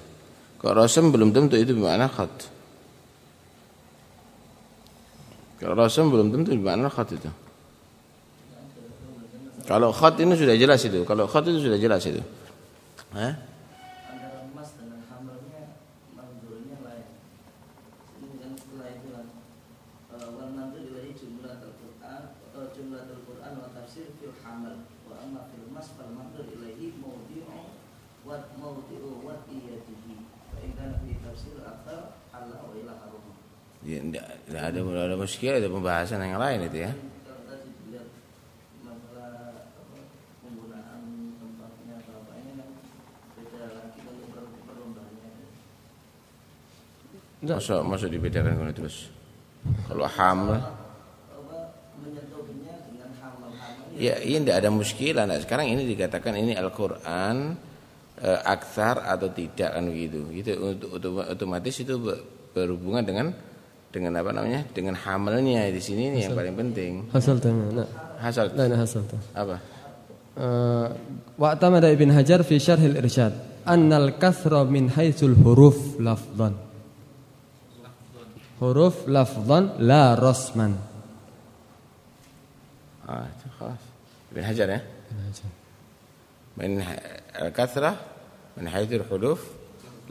Kalau rasem belum tentu itu bermakna khat. Kalau rasem belum tentu bermakna khat itu. Kalau khat ini sudah jelas itu. Kalau khat itu sudah jelas itu. Hah? Ya, enggak ada enggak ada muskil, ada pembahasan yang lain itu ya. Perlombanya. Masa masa dibedakan kalau terus. Kalau hamil Ya, ini tidak ada muskilah. Nah, sekarang ini dikatakan ini Al-Qur'an eh, aksar atau tidak kan begitu. Itu untuk otom- otomatis itu ber- berhubungan dengan dengan apa namanya? Dengan hamalnya di sini ini yang paling penting. Hasal tama. Nah, Hasal lain hasal tama. apa? Uh, Wa'tamada Ibn Hajar fi syarhil irsyad annal kathra min haitsul huruf lafdhan huruf lafdhan la rasman Ah, itu khalas. Ibn Hajar ya. Min ha- al-kathrah min haitsul huruf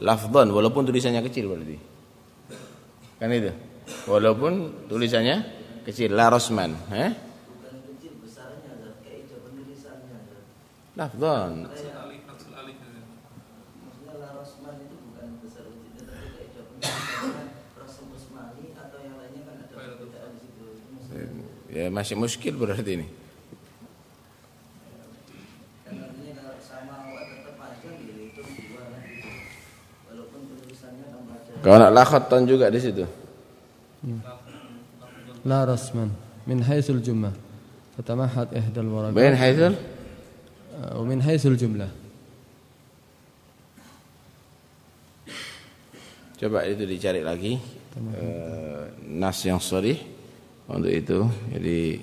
lafdhan walaupun tulisannya kecil berarti. Kan itu. Walaupun tulisannya kecil la rasman, eh? Lafdhan. alif nafsul alif maksudnya la rasman itu bukan besar kecil tetapi kaidah penulisannya rasam usmani atau yang lainnya kan. Ya masih muskil berarti ini. kan artinya kalau nak lakhatan juga di situ. La rasman min haitsul jumlah. Fatamahat ihdal warakat Bayan haitsul uh, wa min haitsul jumlah. Coba itu dicari lagi. Eh, nas yang sharih untuk itu. Jadi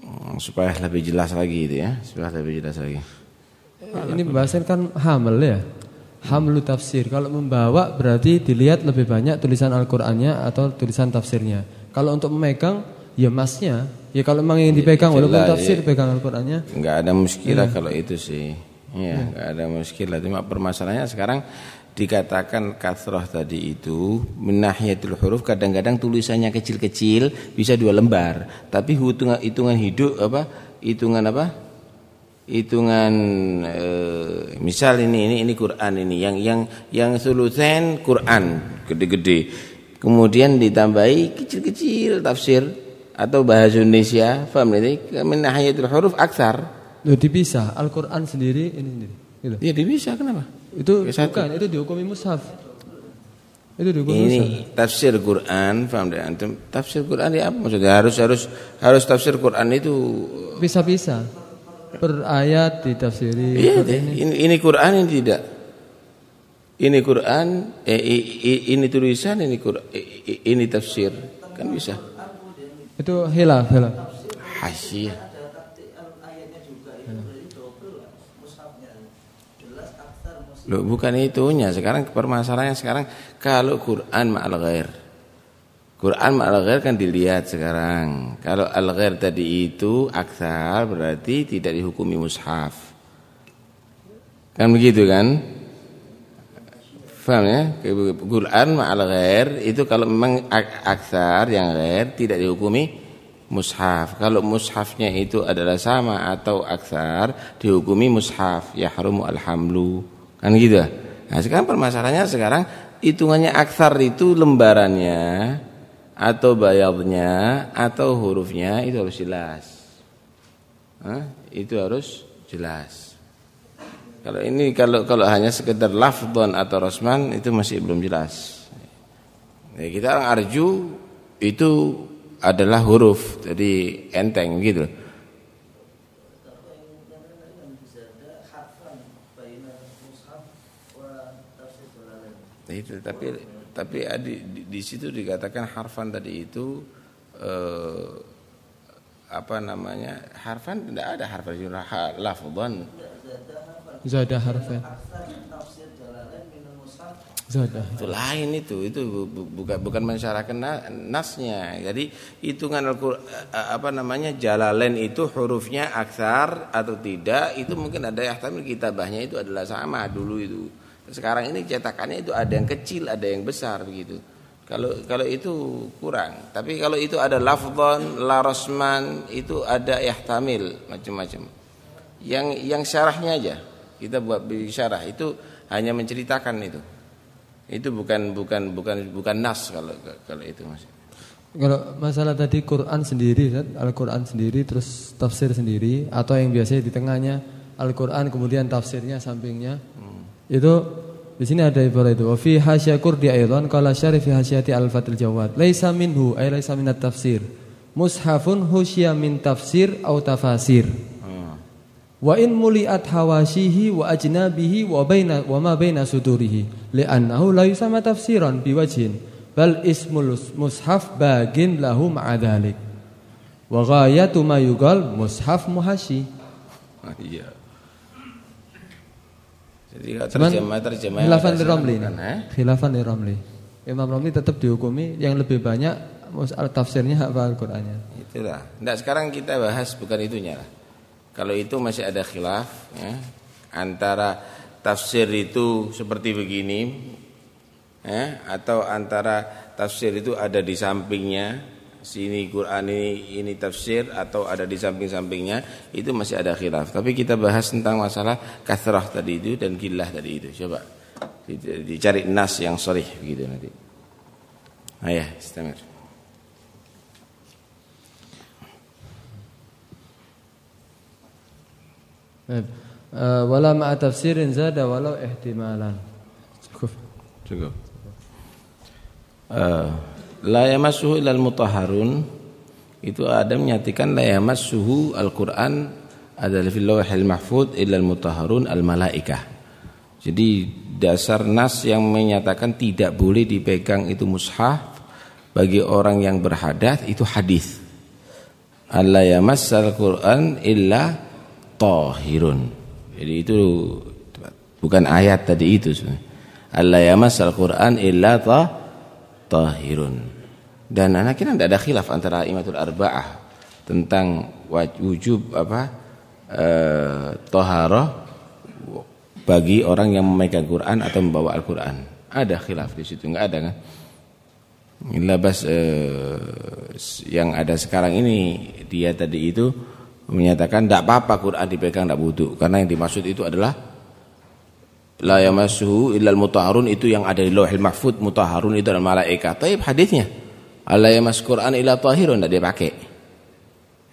mm, supaya lebih jelas lagi itu ya, supaya lebih jelas lagi. ini pembahasan kan hamil ya hamlu tafsir kalau membawa berarti dilihat lebih banyak tulisan Al-Qur'annya atau tulisan tafsirnya kalau untuk memegang ya masnya ya kalau memang yang dipegang walaupun jelas, tafsir ya. pegang Al-Qur'annya Enggak ada muskilah kalau itu sih. Iya, enggak ada muskilah. Cuma permasalahannya sekarang dikatakan kasroh tadi itu menahiyatul huruf kadang-kadang tulisannya kecil-kecil bisa dua lembar, tapi hitungan hitungan hidup apa? Hitungan apa? Hitungan eh, misal ini ini ini Quran ini yang yang yang sulusen Quran gede-gede. Kemudian ditambahi kecil-kecil tafsir atau bahasa Indonesia, paham ini? Menahiyatul huruf aksar. Loh dipisah Al-Qur'an sendiri ini sendiri gitu. Ya bisa kenapa? Itu Ya, satu. bukan, itu dihukumi mushaf. Itu dihukumi mushaf. Ini tafsir Quran, paham tidak antum? Tafsir Quran ya apa maksudnya? Harus harus harus tafsir Quran itu Bisa-bisa. Per ayat ditafsiri. Iya per deh. ini. Ini, ini Quran ini tidak. Ini Quran, eh, ini tulisan, ini Quran, ini tafsir. Kan bisa. Itu hilaf, hilaf. Aksar mushaf. Loh, bukan itunya. Sekarang permasalahannya sekarang kalau Quran ma'al ghair. Quran ma'al ghair kan dilihat sekarang. Kalau al ghair tadi itu aksar berarti tidak dihukumi mushaf. Kan begitu kan? Faham ya? Quran ma'al ghair itu kalau memang aksar yang ghair tidak dihukumi mushaf. Kalau mushafnya itu adalah sama atau aksar dihukumi mushaf ya harumu alhamlu. Kan gitu. Nah, sekarang permasalahannya sekarang hitungannya aksar itu lembarannya atau bayarnya atau hurufnya itu harus jelas. Hah? Itu harus jelas. Kalau ini kalau kalau hanya sekedar lafdhon atau rosman itu masih belum jelas. Ya, kita orang arju itu adalah huruf, jadi enteng gitu. Itu tapi tapi di, di, di situ dikatakan harfan tadi itu eh, apa namanya harfan tidak ada harfan lafdhan Zada harfan. Zada. itu lain itu itu bu- bu- bukan bukan mensyaratkan na- nasnya jadi hitungan al apa namanya jalalain itu hurufnya aksar atau tidak itu mungkin ada yang tapi kitabahnya itu adalah sama dulu itu sekarang ini cetakannya itu ada yang kecil ada yang besar begitu. Kalau kalau itu kurang. Tapi kalau itu ada lafdhon la rasman itu ada yahtamil macam-macam. Yang yang syarahnya aja kita buat syarah. Itu hanya menceritakan itu. Itu bukan bukan bukan bukan nas kalau kalau itu mas. Kalau masalah tadi Quran sendiri, Al-Quran sendiri, terus tafsir sendiri, atau yang biasanya di tengahnya Al-Quran kemudian tafsirnya sampingnya, itu di sini ada ibarat itu. Wa fi hasya kurdi aidan qala syarif fi hasyati al-fatil jawad. Laisa minhu ay laisa minat tafsir. Mushafun husya min tafsir au tafasir. Wa in muliat hawashihi wa ajnabihi wa baina wa ma baina sudurihi li'annahu la yusama tafsiran biwajhin bal ismul mushaf bagin lahu ma'adhalik wa ghayatu ma yuqal mushaf muhashi iya jadi kalau terjemah terjemah khilafan li Ramli bukan, eh? khilafan li Ramli Imam Ramli tetap dihukumi yang lebih banyak tafsirnya apa Al-Qur'annya itulah. Nggak, sekarang kita bahas bukan itunya lah. Kalau itu masih ada khilaf ya, antara tafsir itu seperti begini ya, atau antara tafsir itu ada di sampingnya sini Quran ini ini tafsir atau ada di samping-sampingnya itu masih ada khilaf. Tapi kita bahas tentang masalah kasrah tadi itu dan gilah tadi itu. Coba Di- dicari nas yang sorry begitu nanti. Ayah istamir. Baik. Eh, wala ma'a tafsirin zada walau ihtimalan. Cukup. Cukup. Uh, la yamassuhu ilal mutahharun itu ada menyatakan la yamassuhu Al-Qur'an adalah fil lawhil mahfuz ilal mutahharun al malaikah. Jadi dasar nas yang menyatakan tidak boleh dipegang itu mushaf bagi orang yang berhadas itu hadis. Alla yamassal Qur'an illa tahirun. Jadi itu bukan ayat tadi itu sebenarnya. Alla yamassal Qur'an illa ta tahirun. Dan anak kita tidak ada khilaf antara imatul arba'ah tentang wujub apa eh, taharah bagi orang yang memegang Quran atau membawa Al-Quran. Ada khilaf di situ, enggak ada kan? Labas eh, yang ada sekarang ini dia tadi itu menyatakan tidak apa-apa Quran dipegang tidak butuh karena yang dimaksud itu adalah la yamassuhu illal mutahharun itu yang ada di Lauhil Mahfuz mutahharun itu adalah malaikat. Tapi hadisnya alla yamas Quran illa tahirun tidak dia pakai.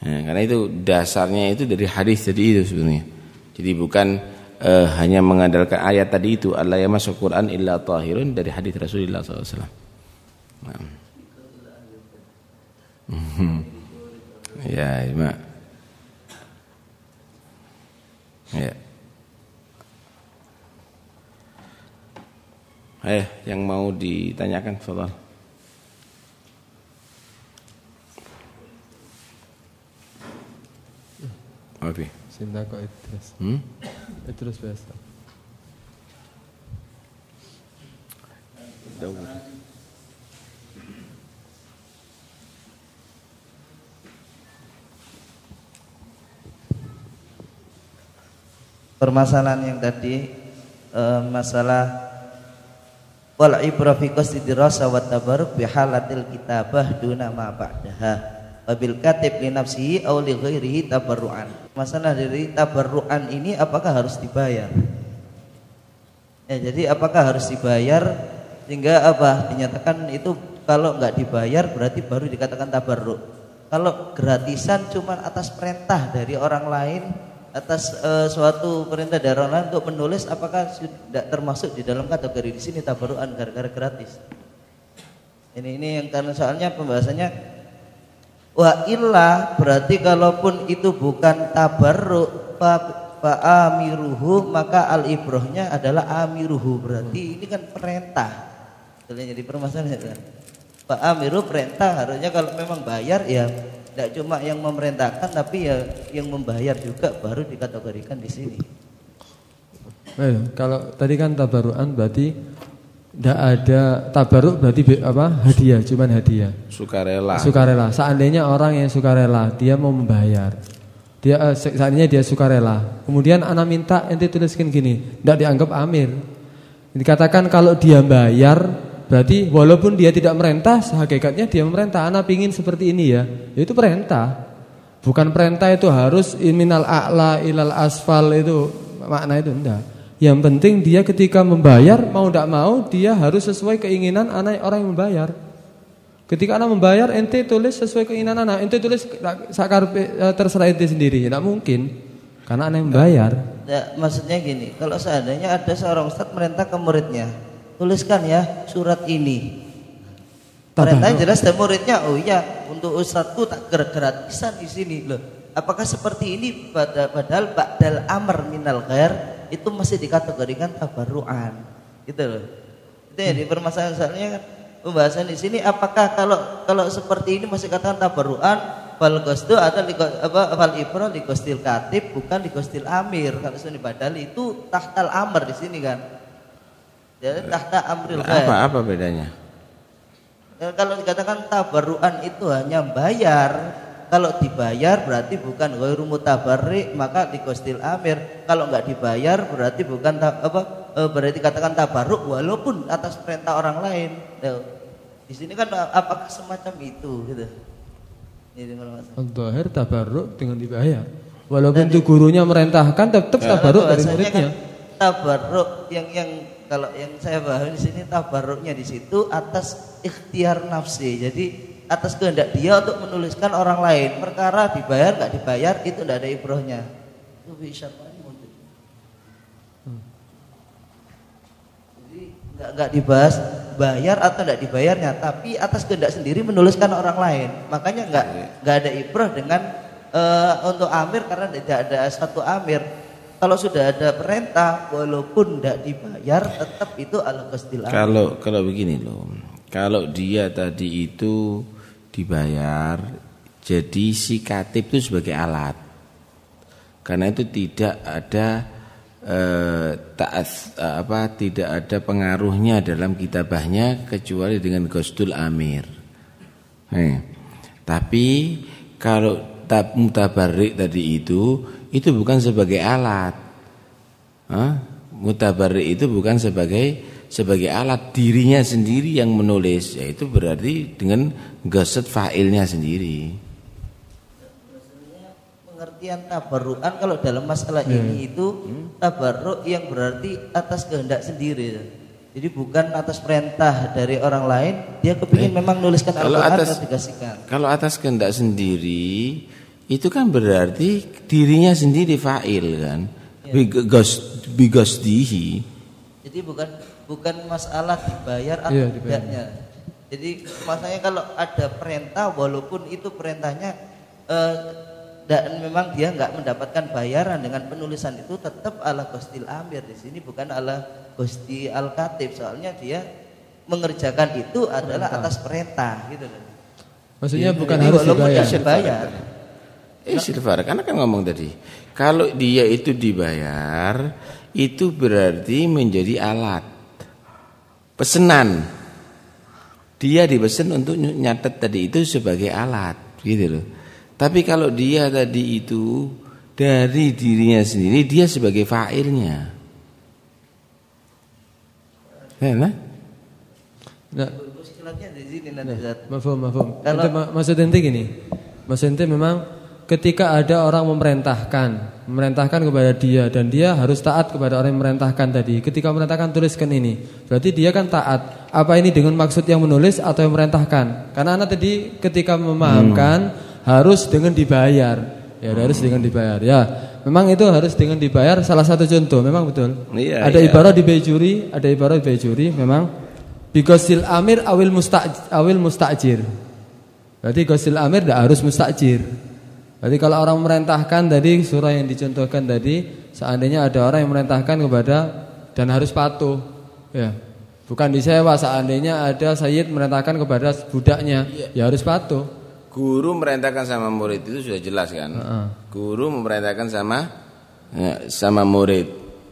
Nah, karena itu dasarnya itu dari hadis tadi itu sebenarnya. Jadi bukan eh, hanya mengandalkan ayat tadi itu alla yamas Quran illa tahirun dari hadis Rasulullah SAW. Nah. Ya, Mak. Ya. Eh, yang mau ditanyakan, Fadal. Oke. Sinta kok Idris. Hmm? Idris biasa. Daud. permasalahan yang tadi eh, masalah wal ibra fi qasdi dirasa wa tabarruk bi halatil kitabah duna ma ba'daha bil katib li nafsihi aw li ghairihi tabarruan. Masalah dari tabarruan ini apakah harus dibayar? Ya jadi apakah harus dibayar? Sehingga apa? Dinyatakan itu kalau nggak dibayar berarti baru dikatakan tabarruk. Kalau gratisan cuma atas perintah dari orang lain atas uh, suatu perintah dari orang lain untuk menulis apakah sudah termasuk di dalam kategori di sini tabaruan gara-gara gratis. Ini ini yang karena soalnya pembahasannya wa illa berarti kalaupun itu bukan tabarruk fa, fa amiruhu maka al ibrohnya adalah amiruhu berarti ini kan perintah. Jadi permasalahan kan. Fa amiru perintah harusnya kalau memang bayar ya tidak cuma yang memerintahkan tapi ya yang membayar juga baru dikategorikan di sini. Eh, kalau tadi kan tabaruan berarti tidak ada tabaruk berarti apa? Hadiah cuman hadiah. Sukarela. Sukarela. Seandainya orang yang sukarela dia mau membayar. Dia eh, seandainya dia sukarela. Kemudian anak minta ente tuliskan gini tidak dianggap amir dikatakan kalau dia bayar Berarti walaupun dia tidak merentah, hakikatnya dia memerintah. Anak pingin seperti ini ya, itu perintah. Bukan perintah itu harus minal a'la ilal asfal itu makna itu enggak. Yang penting dia ketika membayar mau tidak mau dia harus sesuai keinginan anak orang yang membayar. Ketika anak membayar ente tulis sesuai keinginan anak, ente tulis sakar eh, terserah ente sendiri, tidak mungkin. Karena anak yang membayar. Ya, maksudnya gini, kalau seandainya ada seorang ustadz merintah ke muridnya, tuliskan ya surat ini. Perintahnya jelas dan muridnya, oh iya untuk ustadku tak gratisan di sini loh. Apakah seperti ini padahal ba'dal amr minal ghair itu masih dikategorikan tabarruan. Gitu loh. Itu ya di permasalahan soalnya kan pembahasan di sini apakah kalau kalau seperti ini masih katakan tabarruan fal qasdu atau di, apa fal ibro di qasdil katib bukan di qasdil amir. Kalau sini padahal itu tahtal amr di sini kan. Jadi tahta amril khair. Apa apa bedanya? Ya, kalau dikatakan tabaruan itu hanya bayar, kalau dibayar berarti bukan ghairu mutabarri maka dikostil amir. Kalau nggak dibayar berarti bukan apa e, berarti katakan tabaruk walaupun atas perintah orang lain. Di sini kan apakah semacam itu gitu. Ini Al-Zahir tabaruk dengan dibayar. Walaupun itu gurunya merintahkan tetap tabaruk dari muridnya. Kan tabaruk yang yang kalau yang saya pahami di sini tabarruknya di situ atas ikhtiar nafsi. Jadi atas kehendak dia untuk menuliskan orang lain. Perkara dibayar nggak dibayar itu tidak ada ibrohnya. Itu bisa Jadi nggak nggak dibahas bayar atau tidak dibayarnya, tapi atas kehendak sendiri menuliskan orang lain. Makanya nggak nggak ada ibroh dengan uh, untuk amir karena tidak ada satu amir kalau sudah ada perintah walaupun tidak dibayar tetap itu al qasdil Kalau kalau begini loh. Kalau dia tadi itu dibayar jadi si katib itu sebagai alat. Karena itu tidak ada eh, eh, apa tidak ada pengaruhnya dalam kitabahnya kecuali dengan Ghostul Amir. Eh. Tapi kalau tab mutabarik tadi itu itu bukan sebagai alat. Hah? Mutabarri itu bukan sebagai sebagai alat dirinya sendiri yang menulis yaitu berarti dengan gaset fa'ilnya sendiri. Pengertian tabarruan kalau dalam masalah hmm. ini itu hmm? tabarruk yang berarti atas kehendak sendiri. Jadi bukan atas perintah dari orang lain, dia kepingin eh, memang nuliskan Al-Qur'an dan dikasihkan. Kalau atas kehendak sendiri itu kan berarti dirinya sendiri fa'il kan ya. bigos bigos dihi jadi bukan bukan masalah dibayar atau ya, tidaknya jadi masalahnya kalau ada perintah walaupun itu perintahnya eh, dan memang dia nggak mendapatkan bayaran dengan penulisan itu tetap ala gostil amir di sini bukan ala gosti al katib soalnya dia mengerjakan itu adalah atas perintah gitu Maksudnya bukan harus dibayar. dibayar. Istighfar karena kan ngomong tadi. Kalau dia itu dibayar itu berarti menjadi alat pesenan. Dia dipesan untuk nyatet tadi itu sebagai alat, gitu loh. Tapi kalau dia tadi itu dari dirinya sendiri dia sebagai fa'ilnya. Ya, nah? Nah, Muskilatnya di sini nanti Ustaz. mafhum, mafhum. Kalau- Ente ma- maksud ente gini. Maksud ente memang ketika ada orang memerintahkan, memerintahkan kepada dia dan dia harus taat kepada orang yang memerintahkan tadi. Ketika memerintahkan tuliskan ini, berarti dia kan taat. Apa ini dengan maksud yang menulis atau yang memerintahkan? Karena anak tadi ketika memahamkan harus dengan dibayar. Ya, harus dengan dibayar. Ya, memang itu harus dengan dibayar. Salah satu contoh, memang betul. Iya, ada iya. ibarat di bejuri, ada ibarat di bejuri, memang Bigosil amir awil mustaj awil mustajir. Berarti gosil amir tidak harus mustajir. Berarti kalau orang memerintahkan tadi surah yang dicontohkan tadi, seandainya ada orang yang memerintahkan kepada dan harus patuh, ya. Bukan disewa seandainya ada sayyid memerintahkan kepada budaknya, ya harus patuh. Guru memerintahkan sama murid itu sudah jelas kan? Heeh. Guru memerintahkan sama ya, sama murid.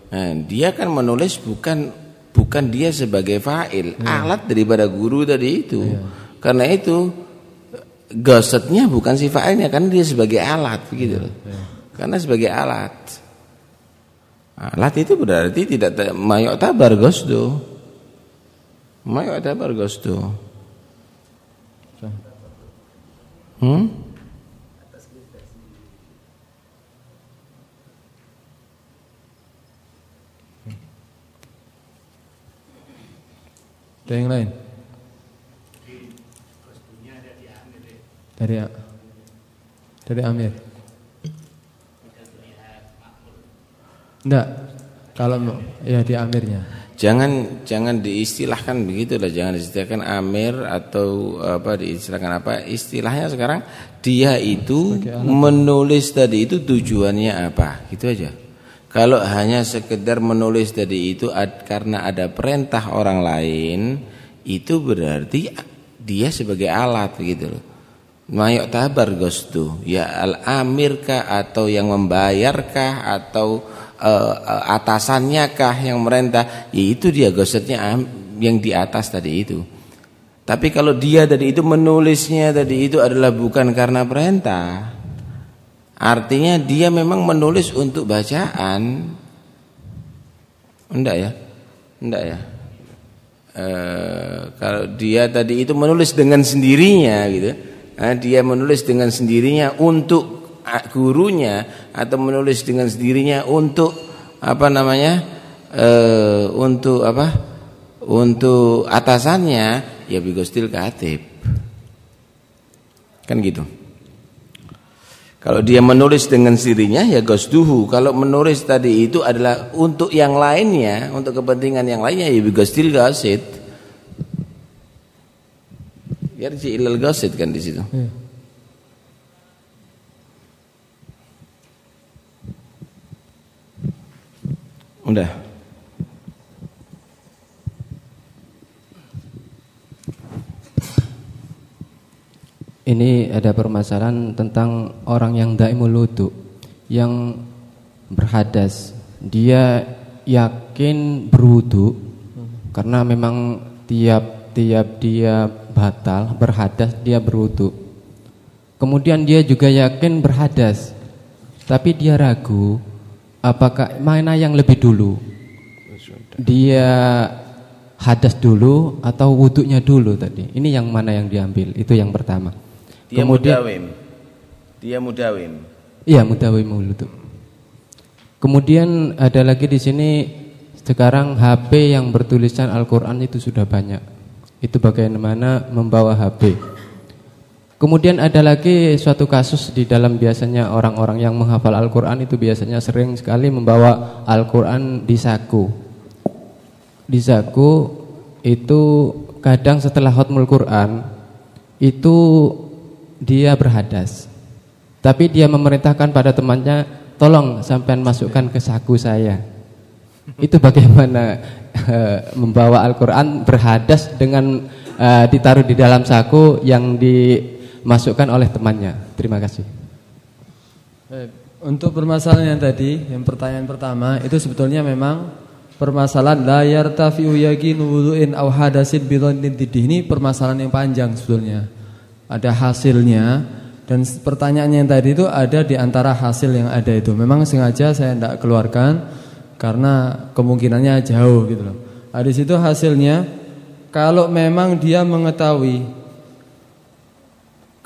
Nah, dia kan menulis bukan bukan dia sebagai fa'il, alat daripada guru tadi itu. Karena itu gosetnya bukan si fa'ilnya karena dia sebagai alat begitu loh. Karena sebagai alat. Alat itu berarti tidak mayok tabar gosdo. Mayok tabar gosdo. Hmm? Ada yang lain? Dari dari Amir. Enggak. Kalau mau- ya di Amirnya. Jangan jangan diistilahkan begitulah, jangan diistilahkan amir atau apa diistilahkan apa. Istilahnya sekarang dia itu menulis tadi itu tujuannya apa, gitu aja. Kalau hanya sekedar menulis tadi itu ad- karena ada perintah orang lain, itu berarti dia sebagai alat begitu loh. Mayok tabar gostu, ya al amirkah atau yang membayarkah atau eh, eh, atasannya kah yang merentah, ya itu dia gosetnya am- yang di atas tadi itu. Tapi kalau dia tadi itu menulisnya tadi itu adalah bukan karena perintah, artinya dia memang menulis untuk bacaan. Enggak ya? Enggak ya? Eh, kalau dia tadi itu menulis dengan sendirinya gitu, dia menulis dengan sendirinya untuk gurunya atau menulis dengan sendirinya untuk apa namanya, eh, untuk apa, untuk atasannya, ya bigostil katib, kan gitu. Kalau dia menulis dengan sendirinya ya gosduhu. Kalau menulis tadi itu adalah untuk yang lainnya, untuk kepentingan yang lainnya ya bigostil gasid. Yarji ilal gasid kan di situ. Udah. Ini ada permasalahan tentang orang yang daimul wudu yang berhadas. Dia yakin berwudu karena memang tiap-tiap dia batal berhadas dia berwudu. Kemudian dia juga yakin berhadas. Tapi dia ragu apakah mana yang lebih dulu? Dia hadas dulu atau wudhunya dulu tadi. Ini yang mana yang diambil? Itu yang pertama. Dia Kemudian- mudawim. Dia mudawim. Iya mutawim wudu. Kemudian ada lagi di sini sekarang HP yang bertulisan Al-Qur'an itu sudah banyak. Itu bagaimana membawa HP. Kemudian ada lagi suatu kasus di dalam biasanya orang-orang yang menghafal Al-Qur'an itu biasanya sering sekali membawa Al-Qur'an di saku. Di saku itu kadang setelah khutmul Quran itu dia berhadas. Tapi dia memerintahkan pada temannya, tolong sampean masukkan ke saku saya. Itu bagaimana eh, membawa Al-Quran berhadas dengan eh, ditaruh di dalam saku yang dimasukkan oleh temannya. Terima kasih. Untuk permasalahan yang tadi, yang pertanyaan pertama itu sebetulnya memang permasalahan la yartafi'u yaqinu wudu'in aw hadasin bi ini permasalahan yang panjang sebetulnya. Ada hasilnya dan pertanyaan yang tadi itu ada di antara hasil yang ada itu. Memang sengaja saya tidak keluarkan karena kemungkinannya jauh gitu loh. Nah, di situ hasilnya kalau memang dia mengetahui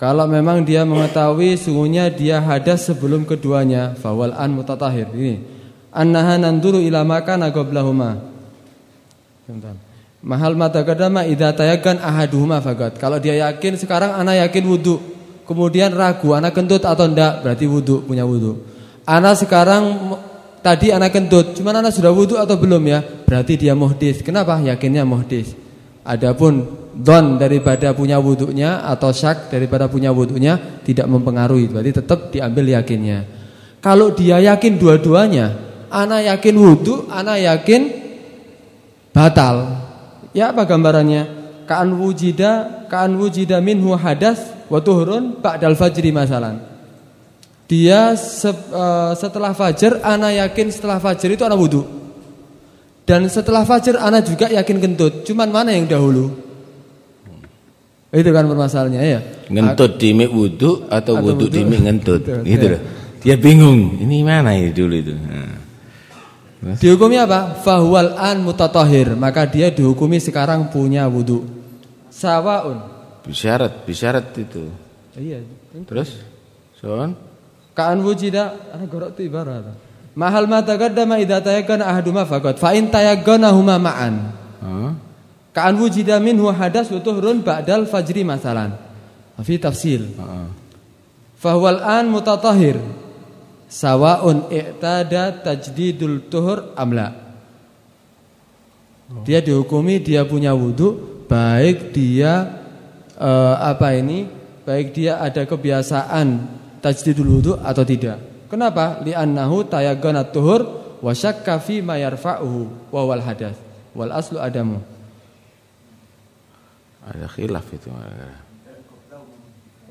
kalau memang dia mengetahui sungguhnya dia hadas sebelum keduanya, fawal an mutatahir. Ini. Annaha nanduru ila makana qablahuma. Mahal mata kadama idza tayakan ahaduhuma fagat. Kalau dia yakin sekarang anak yakin wudu, kemudian ragu anak kentut atau enggak, berarti wudu, punya wudu. Anak sekarang tadi anak kentut, cuman anak sudah wudu atau belum ya? Berarti dia muhdis. Kenapa? Yakinnya muhdis. Adapun don daripada punya wudhunya atau syak daripada punya wudhunya tidak mempengaruhi, berarti tetap diambil yakinnya. Kalau dia yakin dua-duanya, ana yakin wudhu, ana yakin batal. Ya apa gambarannya? Ka'an wujida, ka'an wujida minhu hadas wa tuhurun ba'dal fajri masalan. Dia se, uh, setelah fajar, ana yakin setelah fajar itu ana wudhu. Dan setelah fajar anak juga yakin kentut. Cuman mana yang dahulu? Itu kan permasalahannya ya. Ngentut di mik wudu atau, atau wudu di mik ngentut. gitu loh. Dia bingung. Ini mana ini dulu itu. Nah. Dihukumi apa? Fahual an mutatahir. Maka dia dihukumi sekarang punya wudu. Sawaun. Bisyarat, bisyarat itu. Iya. Terus? Soan? Kaan wujida, ana gorok itu ibarat. Mahal ma taqaddama idza tayakkana ahaduma faqat fa in huma ma'an. Ka'an wujida minhu hadas wa tuhrun ba'dal fajri masalan. Fi tafsil. Fahuwal an mutatahhir. Sawa'un i'tada tajdidul tuhur amla. Dia dihukumi dia punya wudu baik dia uh, apa ini baik dia ada kebiasaan tajdidul wudu atau tidak. Kenapa? Li'annahu tayaggana tuhur wa syakka fi ma yarfa'uhu wa wal hadas. Wal aslu adamu. Ada khilaf itu.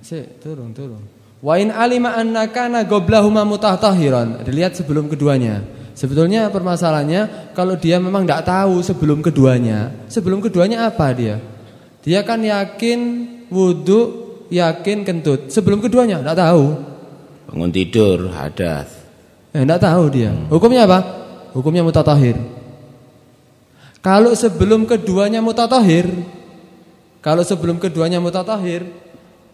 Si, turun, turun. Wa in alima annakana goblahuma mutahtahiran. Dilihat sebelum keduanya. Sebetulnya permasalahannya kalau dia memang tidak tahu sebelum keduanya. Sebelum keduanya apa dia? Dia kan yakin wudhu, yakin kentut. Sebelum keduanya tidak tahu. Bangun tidur hadas. Eh, enggak tahu dia. Hukumnya apa? Hukumnya mutatahir. Kalau sebelum keduanya mutatahir, kalau sebelum keduanya mutatahir,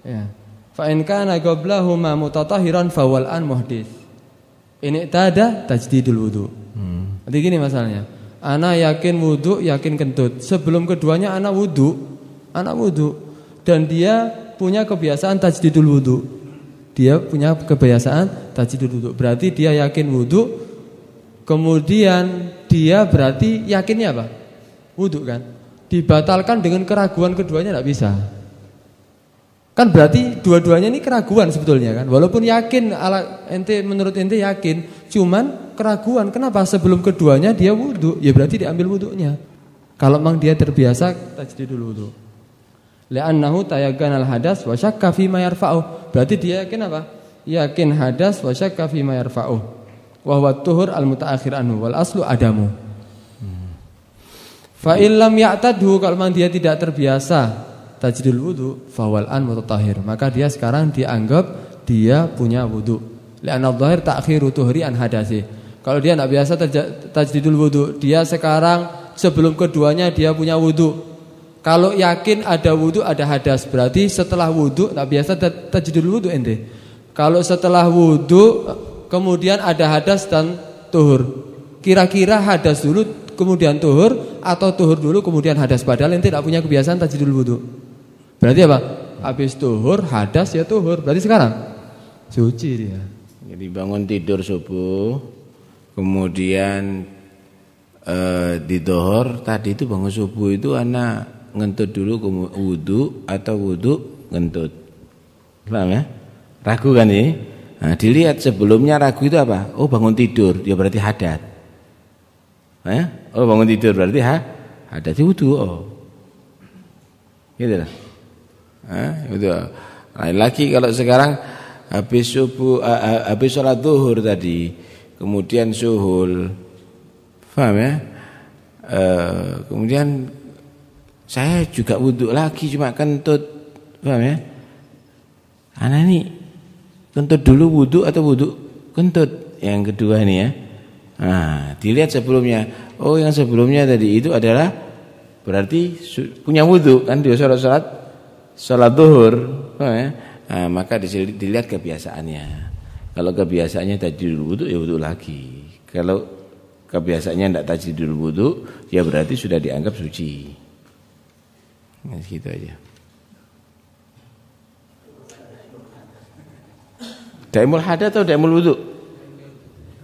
ya. Fa in kana qablahuma mutatahiran fawal an muhdits. Ini tada tajdidul wudu. Hmm. Jadi gini masalahnya. Ana yakin wudu, yakin kentut. Sebelum keduanya ana wudu, ana wudu dan dia punya kebiasaan tajdidul wudu dia punya kebiasaan tajidul wudhu. Berarti dia yakin wudhu. Kemudian dia berarti yakinnya apa? Wudhu kan? Dibatalkan dengan keraguan keduanya tidak bisa. Kan berarti dua-duanya ini keraguan sebetulnya kan. Walaupun yakin ala ente menurut ente yakin, cuman keraguan. Kenapa sebelum keduanya dia wudhu? Ya berarti diambil wudhunya. Kalau memang dia terbiasa tajdidul wudhu. Li'annahu tayaggan al-hadas wa syakka fi ma yarfa'u. Berarti dia yakin apa? Yakin hadas wa syakka fi ma yarfa'u. Wa huwa tuhur al-mutaakhir anhu wal aslu adamu. Fa illam ya'tadhu kalau dia tidak terbiasa tajdidul wudu fa wal an mutatahhir. Maka dia sekarang dianggap dia punya wudu. Li'anna dhahir ta'khiru tuhri an hadasi. Kalau dia tidak biasa tajdidul wudu, dia sekarang sebelum keduanya dia punya wudu. Kalau yakin ada wudhu ada hadas berarti setelah wudhu tak biasa tajdidul wudhu ente. Kalau setelah wudhu kemudian ada hadas dan tuhur. Kira-kira hadas dulu kemudian tuhur atau tuhur dulu kemudian hadas padahal ente tidak punya kebiasaan tajdidul wudhu. Berarti apa? Habis tuhur hadas ya tuhur. Berarti sekarang suci dia. Jadi bangun tidur subuh kemudian eh, di dohor tadi itu bangun subuh itu anak ngentut dulu wudu atau wudu ngentut. Paham ya? Ragu kan ini? Nah, dilihat sebelumnya ragu itu apa? Oh bangun tidur, dia berarti hadat. Eh? Oh bangun tidur berarti ha? hadat wudu. Oh. Gitu lah. Eh, itu. Lain lagi kalau sekarang habis subuh uh, uh, habis sholat duhur tadi kemudian suhul paham ya uh, kemudian saya juga wudhu lagi cuma kentut. Paham ya? Anak ini kentut dulu wudhu atau wudhu kentut? Yang kedua ini ya. Nah dilihat sebelumnya. Oh yang sebelumnya tadi itu adalah berarti punya wudhu kan dia sholat sholat duhur. Paham ya? Nah, maka dilihat kebiasaannya. Kalau kebiasaannya tajdidul wudhu ya wudhu lagi. Kalau kebiasaannya tidak tajdidul wudhu ya berarti sudah dianggap suci. Nah, gitu aja. Daimul hadat atau daimul wudhu?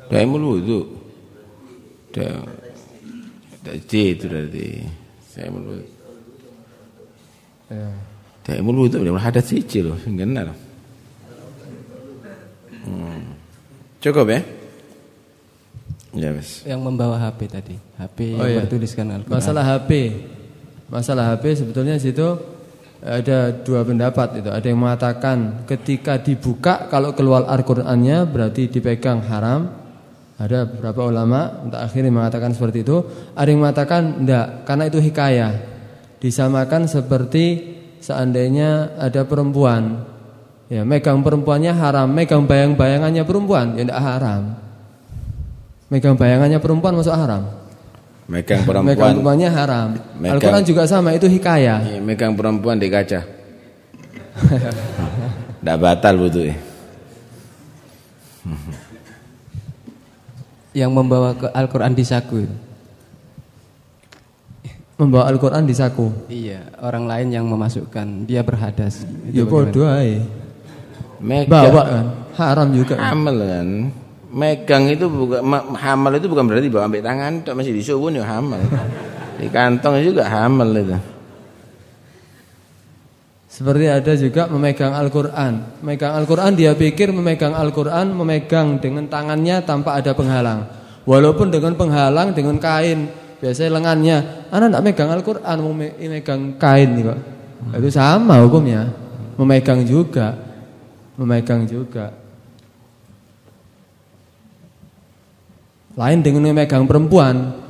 Daimul wudhu. Daimul itu berarti. Daimul wudhu. Ya. Tayammul wudu dia hadas siji loh, kenal. Hmm. Cukup ya? Ya, Mas. Yang membawa HP tadi. HP oh, yang iya. bertuliskan Al-Qur'an. Masalah HP. Masalah HP sebetulnya situ ada dua pendapat itu. Ada yang mengatakan ketika dibuka kalau keluar Al-Qur'annya berarti dipegang haram. Ada beberapa ulama untuk akhirnya mengatakan seperti itu. Ada yang mengatakan enggak, karena itu hikayah. Disamakan seperti seandainya ada perempuan ya megang perempuannya haram megang bayang-bayangannya perempuan ya tidak haram megang bayangannya perempuan masuk haram megang perempuan. megang perempuannya haram. Al-Quran juga sama itu hikayah. Ya, megang perempuan di kaca. Tidak batal butuh yang membawa ke Al-Quran di saku. Membawa Al-Quran di saku. Iya, orang lain yang memasukkan, dia berhadas. ya bodoh aja. Bawa kan, haram juga. Hamal kan. Megang itu bukan hamal itu bukan berarti bawa ambil tangan, tak masih disubuh ya hamal. Di kantong juga hamal itu. Seperti ada juga memegang Al-Quran. Memegang Al-Quran dia pikir memegang Al-Quran Memegang dengan tangannya tanpa ada penghalang. Walaupun dengan penghalang, dengan kain. Biasanya lengannya. Anak tidak megang Al-Quran mau megang kain kok. Itu sama hukumnya. Memegang juga. Memegang juga lain dengan memegang perempuan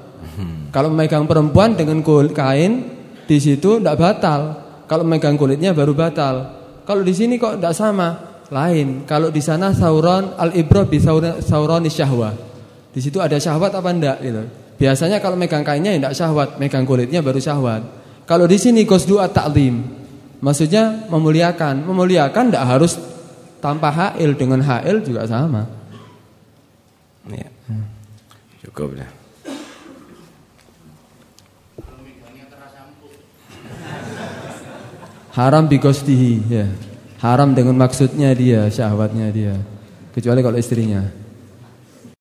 kalau memegang perempuan dengan kulit kain di situ tidak batal kalau memegang kulitnya baru batal kalau di sini kok tidak sama lain kalau di sana sauron al ibro bi sauron syahwat di situ ada syahwat apa enggak gitu Biasanya kalau megang kainnya tidak syahwat, megang kulitnya baru syahwat. Kalau di sini qasdu at-ta'zim. Maksudnya memuliakan. Memuliakan tidak harus tanpa ha'il dengan ha'il juga sama. Ya. Cukup lah. Haram bikostihi ya. Haram dengan maksudnya dia, syahwatnya dia. Kecuali kalau istrinya.